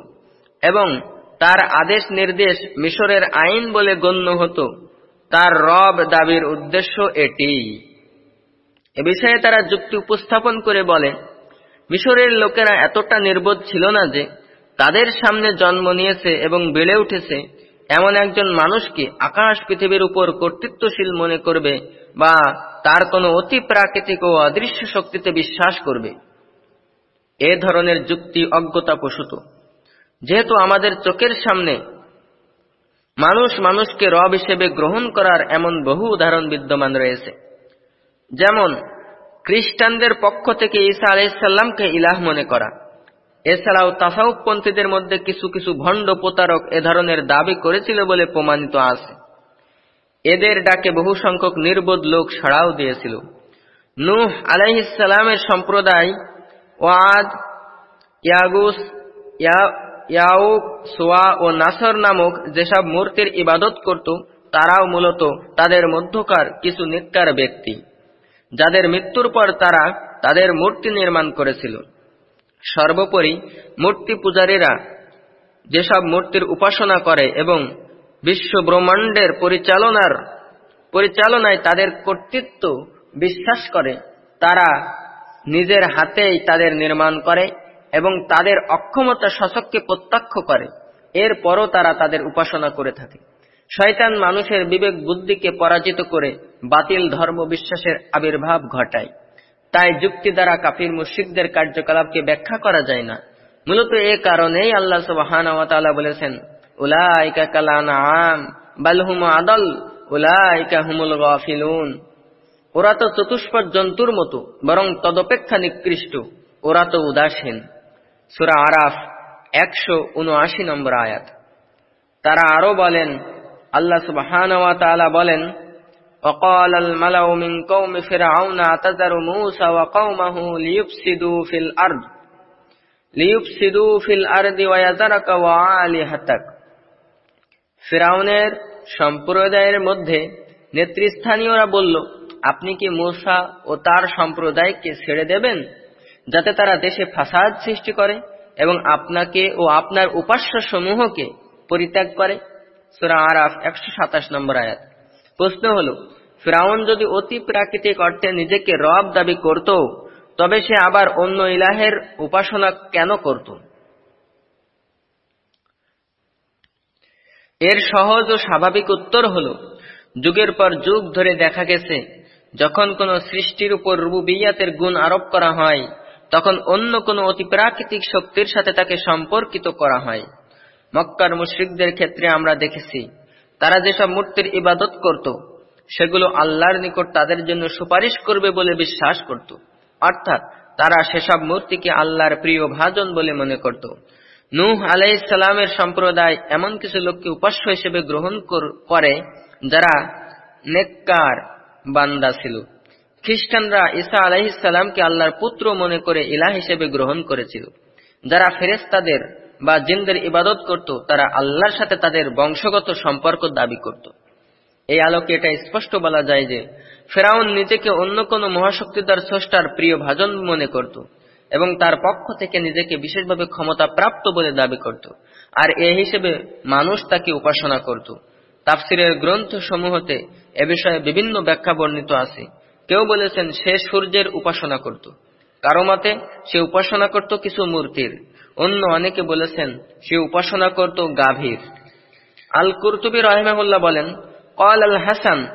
এবং তার আদেশ নির্দেশ মিশরের আইন বলে গণ্য হতো, তার রব দাবির উদ্দেশ্য এটি। এ বিষয়ে তারা যুক্তি উপস্থাপন করে বলে, মিশরের লোকেরা এতটা নির্বোধ ছিল না যে তাদের সামনে জন্ম নিয়েছে এবং বেড়ে উঠেছে এমন একজন মানুষকে আকাশ পৃথিবীর উপর কর্তৃত্বশীল মনে করবে বা তার কোনো অতি প্রাকৃতিক ও অদৃশ্য শক্তিতে বিশ্বাস করবে। এ ধরনের যুক্তি অজ্ঞতা প্রসূত। যেহেতু আমাদের চোখের সামনে মানুষ মানুষকে রব হিসেবে গ্রহণ করার এমন বহু উদাহরণ বিদ্যমান রয়েছে। যেমন, খ্রিস্টানদের পক্ষ থেকে ঈসা আলাইসাল্লামকে ইলাহ মনে করা। এছাড়াও তাসাউপপন্থীদের মধ্যে কিছু কিছু ভণ্ড প্রতারক এ ধরনের দাবি করেছিল বলে প্রমাণিত আছে। এদের ডাকে বহু সংখ্যক নির্বোধ লোক সাড়াও দিয়েছিল। নূহ আলাইহিসালামের সম্প্রদায় ওয়াদ, ইয়াগুস ইয়াউক, সোয়া ও নাসর নামক যেসব মূর্তির ইবাদত করত, তারাও মূলত তাদের মধ্যকার কিছু নিকার ব্যক্তি, যাদের মৃত্যুর পর তারা তাদের মূর্তি নির্মাণ করেছিল। সর্বোপরি মূর্তি পূজারীরা যেসব মূর্তির উপাসনা করে এবং বিশ্ব ব্রহ্মাণ্ডের পরিচালনার পরিচালনায় তাদের কর্তৃত্ব বিশ্বাস করে, তারা নিজের হাতেই তাদের নির্মাণ করে এবং তাদের অক্ষমতা শশককে প্রত্যক্ষ করে। এরপরও তারা তাদের উপাসনা করে থাকে। শয়তান মানুষের বিবেক বুদ্ধিকে পরাজিত করে বাতিল ধর্ম বিশ্বাসের আবির্ভাব ঘটায়। তাই যুক্তি দ্বারা কাফির মুশিকদের কার্যকলাপকে ব্যাখ্যা করা যায় না। মূলত এ কারণেই আল্লাহ সুবাহান বলেছেন, উলাইকা কালান আম আদল, উলাইকা হুমুল গাফিলুন। ওরা তো চতুষ্পদ জন্তুর মতো বরং তদপেক্ষা নিকৃষ্ট ওরা তো উদাসীন সুরা আরাফ একশো উনআশি নম্বর আয়াত তারা আরো বলেন আল্লাহ সুবহান বলেন وقال الملأ من قوم فرعون اعتذر موسى وقومه ليفسدوا في الأرض ليفسدوا في الأرض ويذرك وآلهتك ফেরাউনের সম্প্রদায়ের মধ্যে নেতৃস্থানীয়রা বলল আপনি কি মূসা ও তার সম্প্রদায়কে ছেড়ে দেবেন? যাতে তারা দেশে ফাসাদ সৃষ্টি করে এবং আপনাকে ও আপনার উপাস্য সমূহকে পরিত্যাগ করে। সুরা আরাফ একশো সাতাশ নম্বর আয়াত। প্রশ্ন হল, ফ্রাউন যদি অতি প্রাকৃতিক অর্থে নিজেকে রব দাবি করত, তবে সে আবার অন্য ইলাহের উপাসনা কেন করত? এর সহজ ও স্বাভাবিক উত্তর হল, যুগের পর যুগ ধরে দেখা গেছে যখন কোন সৃষ্টির উপর রুবুবিয়াতের গুণ আরোপ করা হয়, তখন অন্য কোনো অতিপ্রাকৃতিক শক্তির সাথে তাকে সম্পর্কিত করা হয়। মক্কার মুশ্রিকদের ক্ষেত্রে আমরা দেখেছি, তারা যেসব মূর্তির ইবাদত করত, সেগুলো আল্লাহর নিকট তাদের জন্য সুপারিশ করবে বলে বিশ্বাস করত। অর্থাৎ তারা সেসব মূর্তিকে আল্লাহর প্রিয় ভাজন বলে মনে করত। নূহ আলাইসালামের সম্প্রদায় এমন কিছু লোককে উপাস্য হিসেবে গ্রহণ করে, যারা নেককার বান্দা ছিল। খ্রিস্টানরা ঈসা আলাইসালামকে আল্লাহর পুত্র মনে করে ইলা হিসেবে গ্রহণ করেছিল। যারা ফেরেস্তাদের বা জিনদের ইবাদত করত, তারা আল্লাহর সাথে তাদের বংশগত সম্পর্ক দাবি করত। এই আলোকে এটা স্পষ্ট বলা যায় যে, ফেরাউন নিজেকে অন্য কোনো মহাশক্তিদার স্রষ্টার প্রিয় ভাজন মনে করত এবং তার পক্ষ থেকে নিজেকে বিশেষভাবে ক্ষমতা প্রাপ্ত বলে দাবি করত। আর এ হিসেবে মানুষ তাকে উপাসনা করত। তাফসিরের গ্রন্থ সমূহতে এ বিষয়ে বিভিন্ন ব্যাখ্যা বর্ণিত আছে। কেউ বলেছেন, সে সূর্যের উপাসনা করত। কারও মতে, সে উপাসনা করত কিছু মূর্তির। অন্য অনেকে বলেছেন, সে উপাসনা করত গাভীর। আল কুরতুবি রহমাহুল্লাহ বলেন কল আল হাসান,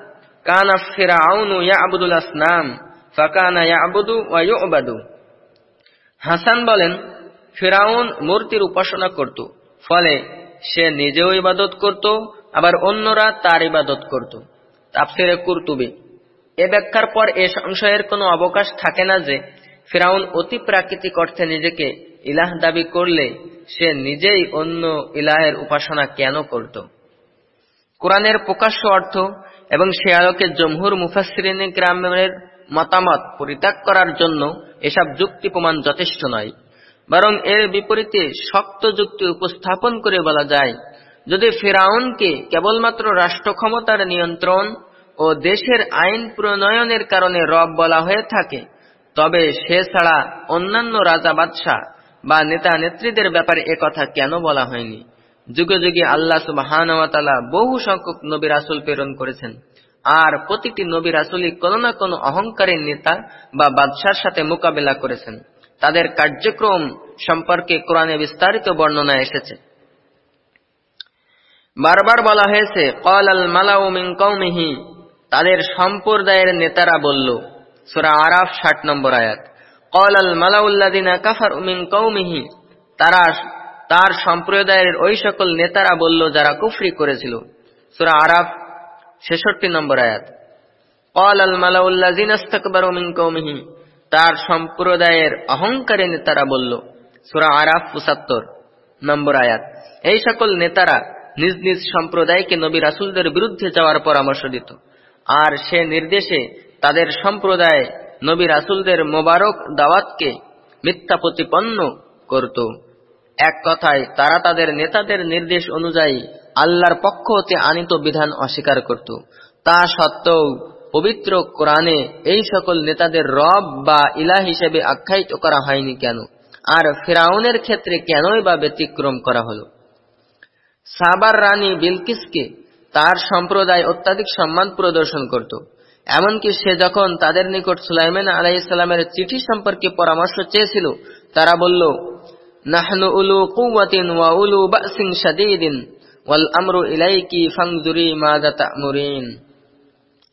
কানা ফিরাউনু ইয়াবুদুল আসনাম, ফাকানা ইয়াবুদু ওয়া ইউবাদু। হাসান বলেন, ফিরাউন মূর্তির উপাসনা করত। ফলে সে নিজেও ইবাদত করত, আবার অন্যরা তার ইবাদত করত। তাফসিরে কুরতুবি। এ ব্যাখ্যার পর এ সংশয়ের কোনো অবকাশ থাকে না যে ফেরাউন অতি প্রাকৃতিক অর্থে নিজেকে ইলাহ দাবি করলে সে নিজেই অন্য ইলাহের উপাসনা কেন করত? কোরআনের প্রকাশ্য অর্থ এবং সে আলোকে জমহুর মুফাসরিন গ্রামের মতামত পরিত্যাগ করার জন্য এসব যুক্তি প্রমাণ যথেষ্ট নয়। বরং এর বিপরীতে শক্ত যুক্তি উপস্থাপন করে বলা যায়, যদি ফেরাউনকে কেবলমাত্র রাষ্ট্র ক্ষমতার নিয়ন্ত্রণ ও দেশের আইন প্রণয়নের কারণে রব বলা হয়ে থাকে। তবে সে ছাড়া অন্যান্য রাজা বাদশাহ বা নেতা নেত্রীদের ব্যাপারে কথা কেন বলা হয়নি? যুগে যুগে আল্লাহ সুবাহানওয়াতালা বহু সংখ্যক নবী রাসুল প্রেরণ করেছেন। আর প্রতিটি নবী রাসুলই কোনো না কোনো অহংকারের নেতা বা বাদশার সাথে মোকাবেলা করেছেন। তাদের কার্যক্রম সম্পর্কে কোরআনে বিস্তারিত বর্ণনা এসেছে। বারবার বলা হয়েছে কল আল মালাউমিং কৌমিহি তাদের সম্প্রদায়ের নেতারা বলল, সুরা আরাফ ষাট নম্বর আয়াত কল আল মালাউল্লাদিনা কাফার উমিন কৌমিহি তারা তার সম্প্রদায়ের ওই সকল নেতারা বলল, যারা কুফরি করেছিল। সুরা আরাফ ছেষট্টি নম্বর আয়াত কল আল মালাউল্লাজিনাস্তাকবার উমিং কৌমিহি তার সম্প্রদায়ের অহংকারী নেতারা বলল, সুরা আরাফ পঁচাত্তর নম্বর আয়াত, এই সকল নেতারা নিজ নিজ সম্প্রদায়কে নবী রাসুলদের বিরুদ্ধে যাওয়ার পরামর্শ দিত। আর সে নির্দেশে তাদের সম্প্রদায় নবী রাসুলদের মোবারক দাওয়াতকে মিথ্যা প্রতিপন্ন করত। এক কথায়, তারা তাদের নেতাদের নির্দেশ অনুযায়ী আল্লাহর পক্ষ হতে আনিত বিধান অস্বীকার করত। তা সত্ত্বেও পবিত্র কোরআনে এই সকল নেতাদের রব বা ইলা হিসেবে আখ্যায়িত করা হয়নি কেন? আর ফেরাউনের ক্ষেত্রে কেনই বা ব্যতিক্রম করা হলো? সাবার রানী বিলকিসকে তার সম্প্রদায় অত্যাধিক সম্মান প্রদর্শন করত। এমনকি সে যখন তাদের নিকট সুলাইমান আলাইসাল্লামের চিঠি সম্পর্কে পরামর্শ চেয়েছিল, তারা বলল, নাহনু উলু কুওয়াতিন ওয়া উলু বাসিন শাদীদিন, ওয়াল আমরু ইলাইকি ফাংজুরি মাযা তা'মুরিন।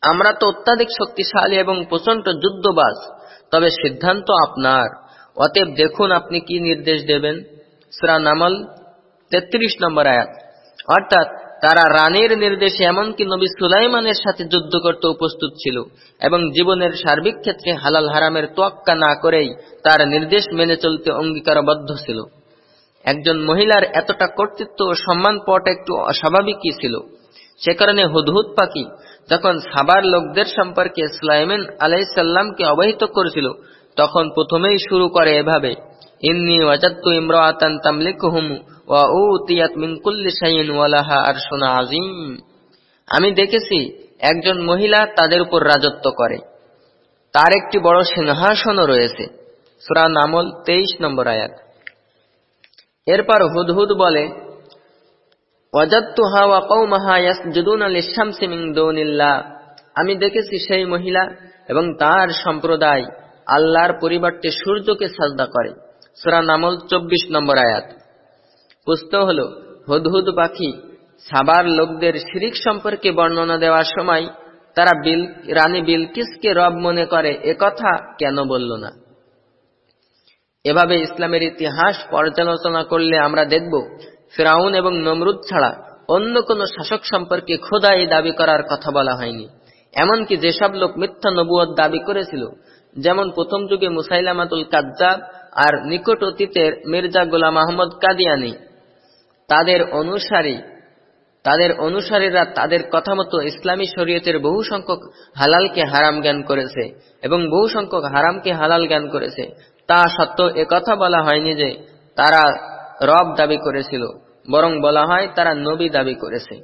আমরা তো অত্যাধিক শক্তিশালী এবং প্রচণ্ড যুদ্ধবাজ, তবে সিদ্ধান্ত আপনার। অতএব দেখুন আপনি কি নির্দেশ দেবেন। সূরা নামল 33 নম্বর আয়াত। অর্থাৎ তারা রানীর নির্দেশে এমনকি নবী সুলাইমানের সাথে যুদ্ধ করতে উপস্থিত ছিল এবং জীবনের সার্বিক ক্ষেত্রে হালাল হারামের তোয়াক্কা না করেই তার নির্দেশ মেনে চলতে অঙ্গীকারবদ্ধ ছিল। একজন মহিলার এতটা কর্তৃত্ব ও সম্মান পাওয়াটা একটু অস্বাভাবিকই ছিল। সে কারণে হুদহুদ পাখি যখন সাবার লোকদের সম্পর্কে সুলাইমান আলাইসাল্লামকে অবহিত করেছিল, তখন প্রথমেই শুরু করে এভাবে, ইন্নি ওয়াজাত্তু ইমরাতান তামলিকুহুম ওয়া আযীম। আমি দেখেছি একজন মহিলা তাদের উপর রাজত্ব করে। তার একটি বড় সিংহাসনও রয়েছে। সূরা নামল 23 নম্বর আয়াত। এরপর হুদহুদ বলে আমি দেখেছি সেই মহিলা এবং তার সম্প্রদায় আল্লাহর পরিবর্তে সূর্যকে সাজদা করে। সূরা নামল 24 নম্বর আয়াত। প্রশ্ন হল হুদহুদ পাখি। সাবার লোকদের শিরিক সম্পর্কে বর্ণনা দেওয়ার সময় তারা বিল, রানী বিলকিসকে রব মনে করে একথা কেন বলল না? এভাবে ইসলামের ইতিহাস পর্যালোচনা করলে আমরা দেখব, ফেরাউন এবং নমরুদ ছাড়া অন্য কোন শাসক সম্পর্কে খোদাই দাবি করার কথা বলা হয়নি। এমনকি যেসব লোক মিথ্যা নবুয়ত দাবি করেছিল, যেমন প্রথম যুগে মুসাইলামাতুল কাজ্জাব আর নিকট অতীতের মির্জা গোলাম আহমদ কাদিয়ানি তাদের অনুসারী, তাদের অনুসারীরা তাদের কথা মতো ইসলামী শরীয়তের বহু সংখ্যক হালালকে হারাম জ্ঞান করেছে এবং বহু সংখ্যক হারামকে হালাল জ্ঞান করেছে। তা সত্ত্বেও কথা বলা হয়নি যে তারা রব দাবি করেছিল, বরং বলা হয় তারা নবী দাবি করেছে।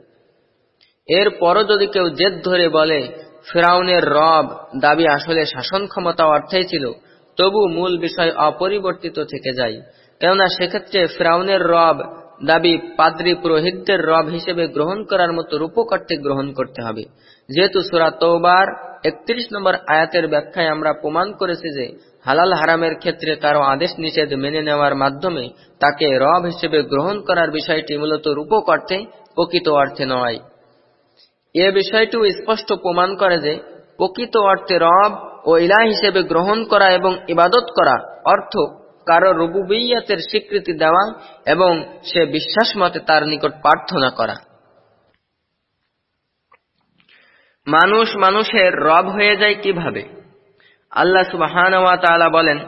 এর পরও যদি কেউ জেদ ধরে বলে, ফেরাউনের রব দাবি আসলে শাসন ক্ষমতা অর্থেই ছিল, তবু মূল বিষয় অপরিবর্তিত থেকে যায়। কেননা সেক্ষেত্রে ফেরাউনের রব দাবি পাদ্রী পুরোহিতদের রব হিসেবে গ্রহণ করার মতো রূপকর্তে গ্রহণ করতে হবে। যেহেতু সুরা তৌবার একত্রিশ নম্বর আয়াতের ব্যাখ্যায় আমরা প্রমাণ করেছি যে হালাল হারামের ক্ষেত্রে কারও আদেশ নিষেধ মেনে নেওয়ার মাধ্যমে তাকে রব হিসেবে গ্রহণ করার বিষয়টি মূলত রূপকর্তে প্রকৃত অর্থে নয়। এ বিষয়টিও স্পষ্ট প্রমাণ করে যে প্রকৃত অর্থে রব ও ইলা হিসেবে গ্রহণ করা এবং ইবাদত করা অর্থ কারো রুবুবিয়াতের স্বীকৃতি দেওয়া এবং সে বিশ্বাস মতে তার নিকট প্রার্থনা করা মানুষ মানুষের রব হয়ে যায় কিভাবে আল্লাহ সুবহান বলেন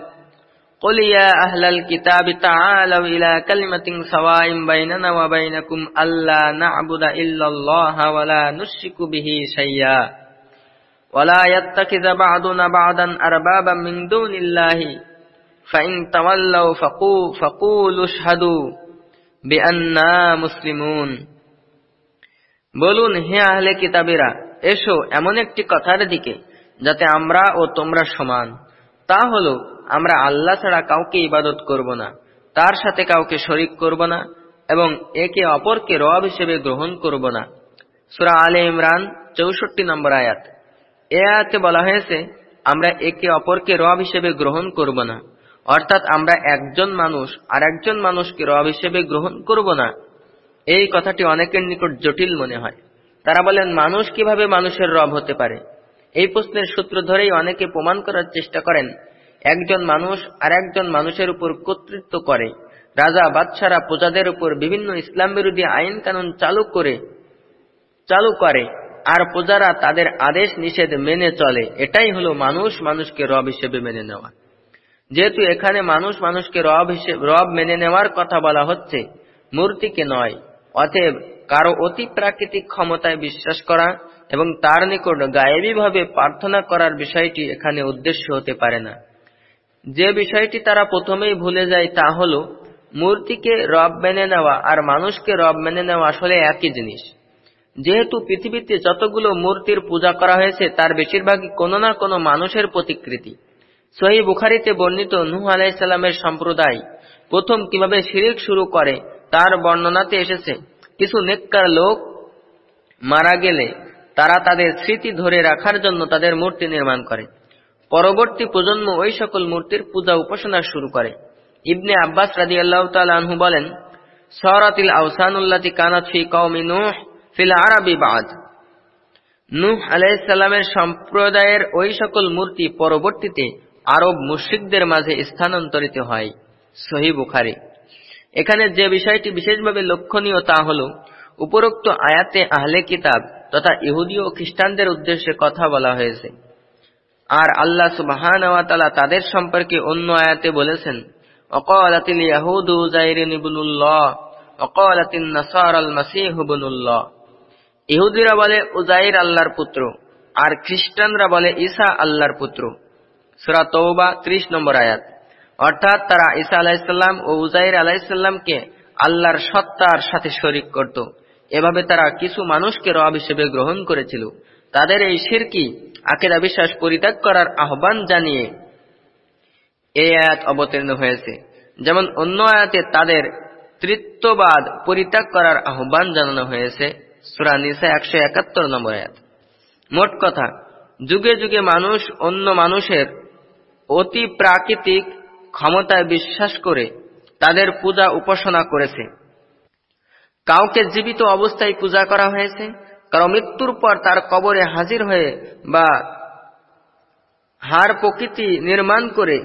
قل يا أهل الكتاب تعالوا إلى كلمة سواء بيننا وبينكم ألا نعبد إلا الله ولا نشرك به شيئا ولا يتخذ بعضنا بعضا أربابا من دون الله فإن تولوا فقولوا اشهدوا بأننا مسلمون বলুন হে আহলে কিতাবেরা এসো এমন একটি কথার দিকে যাতে আমরা ও তোমরা সমান তা হলো আমরা আল্লাহ ছাড়া কাউকে ইবাদত করব না তার সাথে কাউকে শরিক করব না এবং একে অপরকে রব হিসেবে গ্রহণ করব না সুরা আলে ইমরান চৌষট্টি নম্বর আয়াত এ আয়াতে বলা হয়েছে আমরা একে অপরকে রব হিসেবে গ্রহণ করব না অর্থাৎ আমরা একজন মানুষ আর একজন মানুষকে রব হিসেবে গ্রহণ করব না। এই কথাটি অনেকের নিকট জটিল মনে হয়। তারা বলেন, মানুষ কীভাবে মানুষের রব হতে পারে? এই প্রশ্নের সূত্র ধরেই অনেকে প্রমাণ করার চেষ্টা করেন, একজন মানুষ আর একজন মানুষের উপর কর্তৃত্ব করে। রাজা, বাদশারা, প্রজাদের উপর বিভিন্ন ইসলাম বিরোধী আইন কানুন চালু করে চালু করে, আর প্রজারা তাদের আদেশ নিষেধ মেনে চলে। এটাই হলো মানুষ মানুষকে রব হিসেবে মেনে নেওয়া। যেহেতু এখানে মানুষ মানুষকে রব হিসেবে, রব মেনে নেওয়ার কথা বলা হচ্ছে, মূর্তিকে নয়। অতএব কারও অতি প্রাকৃতিক ক্ষমতায় বিশ্বাস করা এবং তার নিকট গায়েবীভাবে প্রার্থনা করার বিষয়টি এখানে উদ্দেশ্য হতে পারে না। যে বিষয়টি তারা প্রথমেই ভুলে যায় তা হল, মূর্তিকে রব মেনে নেওয়া আর মানুষকে রব মেনে নেওয়া আসলে একই জিনিস। যেহেতু পৃথিবীতে যতগুলো মূর্তির পূজা করা হয়েছে, তার বেশিরভাগই কোনো না কোনো মানুষের প্রতিকৃতি। সহি বুখারিতে বর্ণিত নুহ আলাইসাল্লামের সম্প্রদায় প্রথম কীভাবে শিরিক শুরু করে তার বর্ণনাতে এসেছে। কিছু নেককার লোক মারা গেলে তারা তাদের স্মৃতি ধরে রাখার জন্য তাদের মূর্তি নির্মাণ করে। পরবর্তী প্রজন্ম ওই সকল মূর্তির পূজা উপাসনা শুরু করে। ইবনে আব্বাস রাজি আল্লাহ তালহু বলেন, সরাতিল আউসানুল্লাতি কানাত ফি কওমি নূহ ফিল আরবি বাদ। নূহ আলাইসাল্লামের সম্প্রদায়ের ওই সকল মূর্তি পরবর্তীতে আরব মুশ্রিকদের মাঝে স্থানান্তরিত হয় সহি বুখারি। এখানে যে বিষয়টি বিশেষভাবে লক্ষণীয় তা হল, উপরোক্ত আয়াতে আহলে কিতাব তথা ইহুদি ও খ্রিস্টানদের উদ্দেশ্যে কথা বলা হয়েছে। আর আল্লাহ সুবাহান তাদের সম্পর্কে অন্য আয়াতে বলেছেন ইয়াহুদু আল ইহুদিরা বলে উজাইর আল্লাহর পুত্র, আর খ্রিস্টানরা বলে ঈসা আল্লাহর পুত্র। সুরা তৌবা ত্রিশ নম্বর আয়াত। অর্থাৎ তারা ঈসা আলাহিসাল্লাম ও উজাইর আলাহিসাল্লামকে আল্লাহর সত্তার সাথে শরিক করত। এভাবে তারা কিছু মানুষকে রব হিসেবে গ্রহণ করেছিল। তাদের এই শিরকি আকেদা বিশ্বাস পরিত্যাগ করার আহ্বান জানিয়ে এই আয়াত অবতীর্ণ হয়েছে। যেমন অন্য আয়াতে তাদের তৃত্ববাদ পরিত্যাগ করার আহ্বান জানানো হয়েছে। সুরা নিসা একশো একাত্তর নম্বর আয়াত। মোট কথা, যুগে যুগে মানুষ অন্য মানুষের অতি প্রাকৃতিক ক্ষমতায় বিশ্বাস করে তাদের পূজা উপাসনা করেছে। কাউকে জীবিত অবস্থায় পূজা করা হয়েছে, কারও মৃত্যুর পর তার কবরে হাজির হয়ে বা হার প্রকৃতি নির্মাণ করে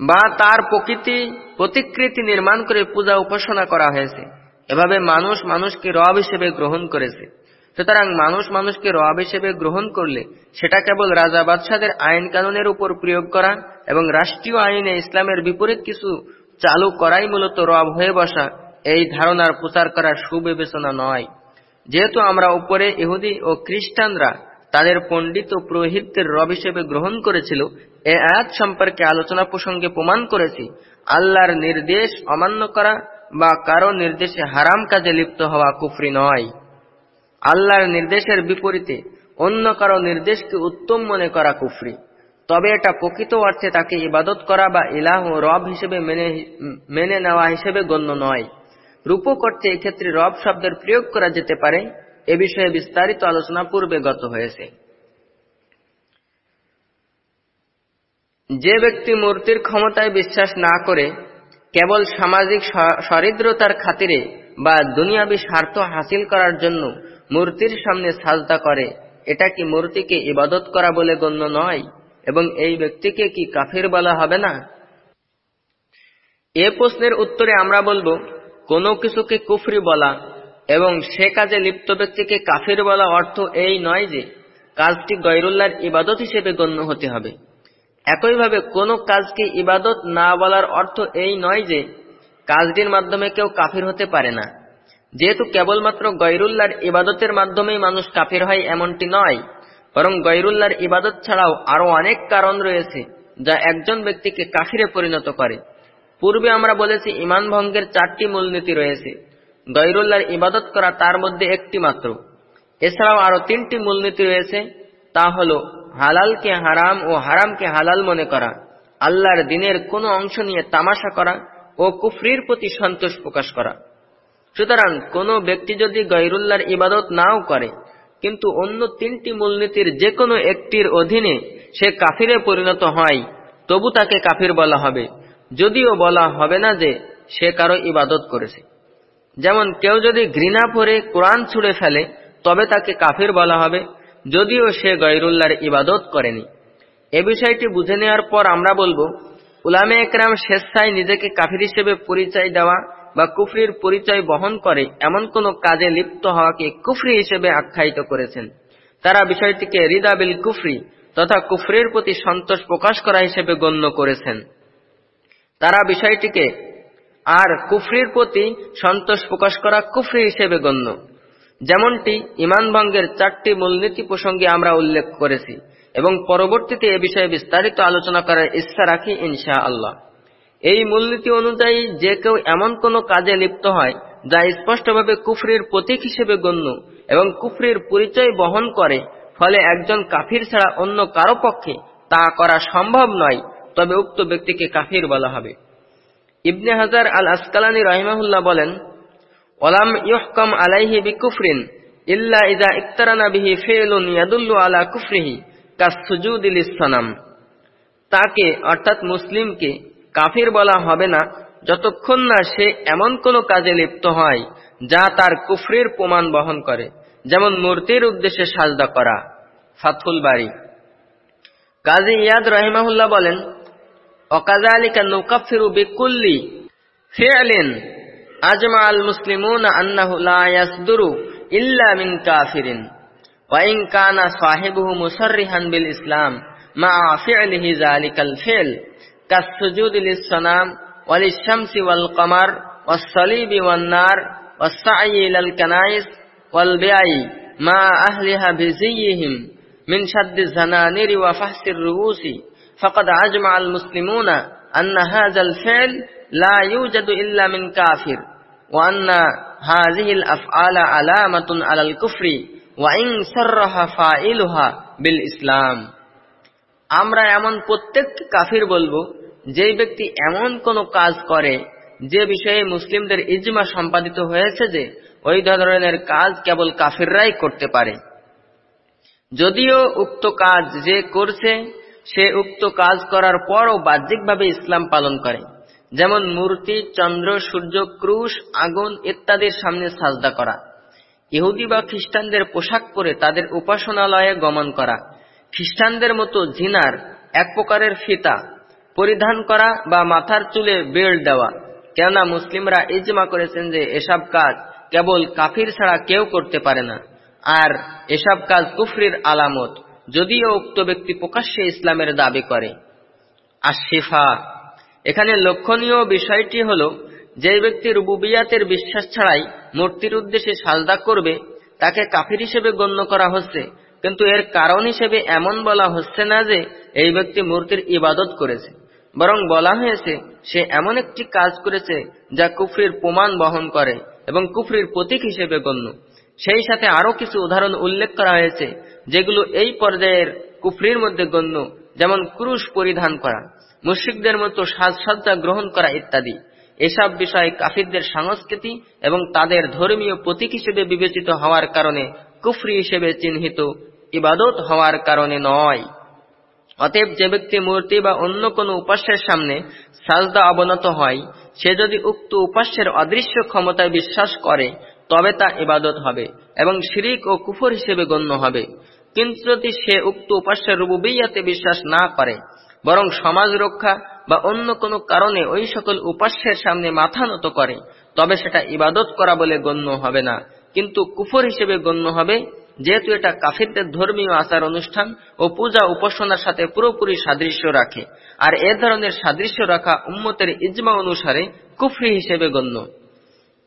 বা তার প্রকৃতি প্রতিকৃতি নির্মাণ করে পূজা উপাসনা করা হয়েছে। এভাবে মানুষ মানুষকে রব হিসেবে গ্রহণ করেছে। সুতরাং মানুষ মানুষকে রব হিসেবে গ্রহণ করলে সেটা কেবল রাজা বাদশাদের আইন কানুনের উপর প্রয়োগ করা এবং রাষ্ট্রীয় আইনে ইসলামের বিপরীত কিছু চালু করাই মূলত রব হয়ে বসা, এই ধারণার প্রচার করার সুবিবেচনা নয়। যেহেতু আমরা উপরে ইহুদি ও খ্রিস্টানরা তাদের পণ্ডিত ও পুরোহিতদের রব হিসেবে গ্রহণ করেছিল, এ আয়াত সম্পর্কে আলোচনা প্রসঙ্গে প্রমাণ করেছি, আল্লাহর নির্দেশ অমান্য করা বা কারও নির্দেশে হারাম কাজে লিপ্ত হওয়া কুফরি নয়। আল্লাহর নির্দেশের বিপরীতে অন্য কারও নির্দেশকে উত্তম মনে করা কুফরি। তবে এটা প্রকৃত অর্থে তাকে ইবাদত করা বা ইলাহ রব হিসেবে মেনে মেনে নেওয়া হিসেবে গণ্য নয়। রূপক অর্থে এক্ষেত্রে রব শব্দের প্রয়োগ করা যেতে পারে, এ বিষয়ে বিস্তারিত আলোচনা পূর্বে গত হয়েছে। যে ব্যক্তি মূর্তির ক্ষমতায় বিশ্বাস না করে কেবল সামাজিক সরিদ্রতার খাতিরে বা দুনিয়াবি স্বার্থ হাসিল করার জন্য মূর্তির সামনে সাজদা করে। এটা কি মূর্তিকে ইবাদত করা বলে গণ্য নয়? এবং এই ব্যক্তিকে কি কাফির বলা হবে না? এ প্রশ্নের উত্তরে আমরা বলব, কোনো কিছুকে কুফরি বলা এবং সে কাজে লিপ্ত ব্যক্তিকে কাফির বলা অর্থ এই নয় যে কাজটি গৈরুল্লাহর ইবাদত হিসেবে গণ্য হতে হবে। একইভাবে কোনো কাজকে ইবাদত না বলার অর্থ এই নয় যে কাজটির মাধ্যমে কেউ কাফির হতে পারে না। যেহেতু কেবলমাত্র গৈরুল্লাহর ইবাদতের মাধ্যমেই মানুষ কাফের হয়, এমনটি নয়। বরং গৈরুল্লাহর ইবাদত ছাড়াও আরও অনেক কারণ রয়েছে, যা একজন ব্যক্তিকে কাফিরে পরিণত করে। পূর্বে আমরা বলেছি, ইমান ভঙ্গের চারটি মূলনীতি রয়েছে। গৈরুল্লাহর ইবাদত করা তার মধ্যে একটি মাত্র। এছাড়াও আরও তিনটি মূলনীতি রয়েছে, তা হল হালালকে হারাম ও হারামকে হালাল মনে করা, আল্লাহর দিনের কোনো অংশ নিয়ে তামাশা করা ও কুফরির প্রতি সন্তোষ প্রকাশ করা। সুতরাং কোনো ব্যক্তি যদি গৈরুল্লাহর ইবাদত নাও করে, কিন্তু অন্য তিনটি মূলনীতির যে কোনো একটির অধীনে সে কাফিরে পরিণত হয়, তবু তাকে কাফির বলা হবে। যদিও বলা হবে না যে সে কারও ইবাদত করেছে। যেমন কেউ যদি ঘৃণা পরে কোরআন ছুড়ে ফেলে, তবে তাকে কাফির বলা হবে। যদিও সে গৈরুল্লাহর ইবাদত করেনি। এ বিষয়টি বুঝে নেওয়ার পর আমরা বলব উলামে একরাম স্বেচ্ছায় নিজেকে কাফির হিসেবে পরিচয় দেওয়া বা কুফরির পরিচয় বহন করে এমন কোন কাজে লিপ্ত হওয়াকে কুফরি হিসেবে আখ্যায়িত করেছেন। তারা বিষয়টিকে রিদাবিল কুফরি তথা কুফরির প্রতি সন্তোষ প্রকাশ করা হিসেবে গণ্য করেছেন। তারা বিষয়টিকে আর কুফরির প্রতি সন্তোষ প্রকাশ করা কুফরি হিসেবে গণ্য। যেমনটি ইমান ভঙ্গের চারটি মূলনীতি প্রসঙ্গে আমরা উল্লেখ করেছি এবং পরবর্তীতে এ বিষয়ে বিস্তারিত আলোচনা করার ইচ্ছা রাখি ইনশা আল্লাহ এই মূলনীতি অনুযায়ী যে কেউ এমন কোন কাজে লিপ্ত হয়, যা স্পষ্টভাবে কুফরির প্রতীক হিসেবে গণ্য এবং কুফরির পরিচয় বহন করে, ফলে একজন কাফির ছাড়া অন্য কারও পক্ষে তা করা সম্ভব নয়, তবে উক্ত ব্যক্তিকে কাফির বলা হবে। ইবনে হাজার আল আসকালানি রহিমাহুল্লাহ বলেন, ওলাম ইহকম আলাইহি বিকুফরিন ইল্লা ইজা ইক্তারানা বিহি ফেলুন ইয়াদুল্লু আলা কুফরিহি কাসুজুদিল ইসলাম তাকে, অর্থাৎ মুসলিমকে কাফির বলা হবে না, যতক্ষণ না সে এমন কোন কাজে লিপ্ত হয় যা তার কুফরির প্রমাণ বহন করে, যেমন মূর্তির উদ্দেশ্যে সাজদা করা। ফাথুল বাড়ি কাজী ইয়াদ রহিমাহুল্লাহ বলেন অকাজালিকা নুকাফিরু বিকুল্লি ফিআলিন আজমা আল ইয়াসদুরু ইল্লা মিন কাফিরিন, ওয়া ইন কানা সাহিবুহু মুসাররিহান বিল ইসলাম মা ফি'লিহি যালিকাল ফি'ল। كالسجود للصنام وللشمس والقمر والصليب والنار والسعي إلى الكنائس والبيع مع أهلها بزيهم من شد الزنانير وفحص الرؤوس فقد أجمع المسلمون أن هذا الفعل لا يوجد إلا من كافر وأن هذه الأفعال علامة على الكفر وإن سرح فائلها بالإسلام আমরা এমন প্রত্যেককে কাফির বলবো যেই ব্যক্তি এমন কোন কাজ করে, যে বিষয়ে মুসলিমদের ইজমা সম্পাদিত হয়েছে যে, ওই ধরনের কাজ কেবল কাফিররাই করতে পারে। যদিও উক্ত কাজ যে করছে, সে উক্ত কাজ করার পরও বাহ্যিকভাবে ইসলাম পালন করে। যেমন মূর্তি, চন্দ্র, সূর্য, ক্রুশ, আগুন ইত্যাদির সামনে সাজদা করা। ইহুদি বা খ্রিস্টানদের পোশাক পরে তাদের উপাসনালয়ে গমন করা। খ্রিস্টানদের মতো জিনার এক প্রকারের ফিতা। পরিধান করা বা মাথার চুলে বেড় দেওয়া। কেননা মুসলিমরা ইজমা করেছেন যে এসব কাজ কেবল কাফির ছাড়া কেউ করতে পারে না। আর এসব কাজ কুফরির আলামত, যদিও উক্ত ব্যক্তি প্রকাশ্যে ইসলামের দাবি করে। আর শেফা এখানে লক্ষণীয় বিষয়টি হল যে ব্যক্তি রুবুবিয়াতের বিশ্বাস ছাড়াই মূর্তির উদ্দেশ্যে সাজদা করবে, তাকে কাফির হিসেবে গণ্য করা হচ্ছে। কিন্তু এর কারণ হিসেবে এমন বলা হচ্ছে না যে এই ব্যক্তি মূর্তির ইবাদত করেছে। বরং বলা হয়েছে, সে এমন একটি কাজ করেছে যা কুফরির প্রমাণ বহন করে এবং কুফরির প্রতীক হিসেবে গণ্য। সেই সাথে আরও কিছু উদাহরণ উল্লেখ করা হয়েছে, যেগুলো এই পর্যায়ের কুফরির মধ্যে গণ্য, যেমন ক্রুশ পরিধান করা, মুশ্রিকদের মতো সাজসজ্জা গ্রহণ করা ইত্যাদি। এসব বিষয় কাফিরদের সংস্কৃতি এবং তাদের ধর্মীয় প্রতীক হিসেবে বিবেচিত হওয়ার কারণে কুফরি হিসেবে চিহ্নিত ইবাদত হওয়ার কারণে নয়। অতএব যে ব্যক্তি মূর্তি বা অন্য কোনো উপাস্যের সামনে সাজদা অবনত হয়, সে যদি উক্ত উপাস্যের অদৃশ্য ক্ষমতায় বিশ্বাস করে, তবে তা ইবাদত হবে এবং শিরিক ও কুফর হিসেবে গণ্য হবে। কিন্তু যদি সে উক্ত উপাস্যের রুবুবিয়াতে বিশ্বাস না করে, বরং সমাজ রক্ষা বা অন্য কোনো কারণে ওই সকল উপাস্যের সামনে মাথা নত করে, তবে সেটা ইবাদত করা বলে গণ্য হবে না। কিন্তু কুফর হিসেবে গণ্য হবে যেহেতু এটা কাফিরদের ধর্মীয় আচার অনুষ্ঠান ও পূজা উপাসনার সাথে পুরোপুরি সাদৃশ্য রাখে, আর এ ধরনের সাদৃশ্য রাখা উম্মতের ইজমা অনুসারে কুফরি হিসেবে গণ্য।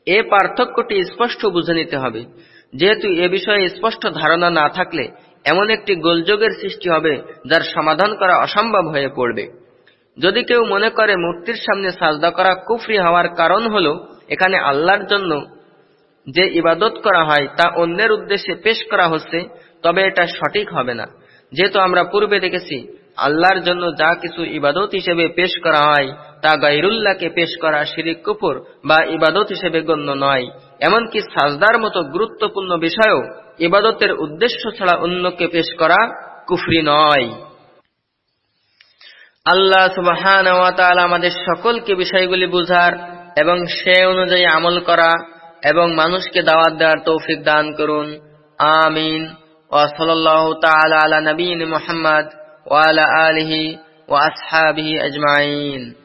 এ পার্থক্যটি স্পষ্ট বুঝে নিতে হবে। যেহেতু এ বিষয়ে স্পষ্ট ধারণা না থাকলে এমন একটি গোলযোগের সৃষ্টি হবে যার সমাধান করা অসম্ভব হয়ে পড়বে। যদি কেউ মনে করে মূর্তির সামনে সাজদা করা কুফরি হওয়ার কারণ হল এখানে আল্লাহর জন্য যে ইবাদত করা হয় তা অন্যের উদ্দেশ্যে পেশ করা হচ্ছে, তবে এটা সঠিক হবে না। যেহেতু আমরা পূর্বে দেখেছি, আল্লাহর জন্য যা কিছু ইবাদত হিসেবে পেশ করা হয়, তা গাইরুল্লাহকে পেশ করা শিরিক কুপুর বা ইবাদত হিসেবে গণ্য নয়। এমনকি সাজদার মতো গুরুত্বপূর্ণ বিষয়ও ইবাদতের উদ্দেশ্য ছাড়া অন্যকে পেশ করা কুফরি নয়। আল্লাহ সুবাহান আমাদের সকলকে বিষয়গুলি বুঝার এবং সে অনুযায়ী আমল করা এবং মানুষকে দাওয়াত দেওয়ার তৌফিক দান করুন। আমিন। ওসলাল্লাহ তালা আলা নবীন মোহাম্মদ ওয়ালা আলহি ও আসহাবিহি আজমাইন।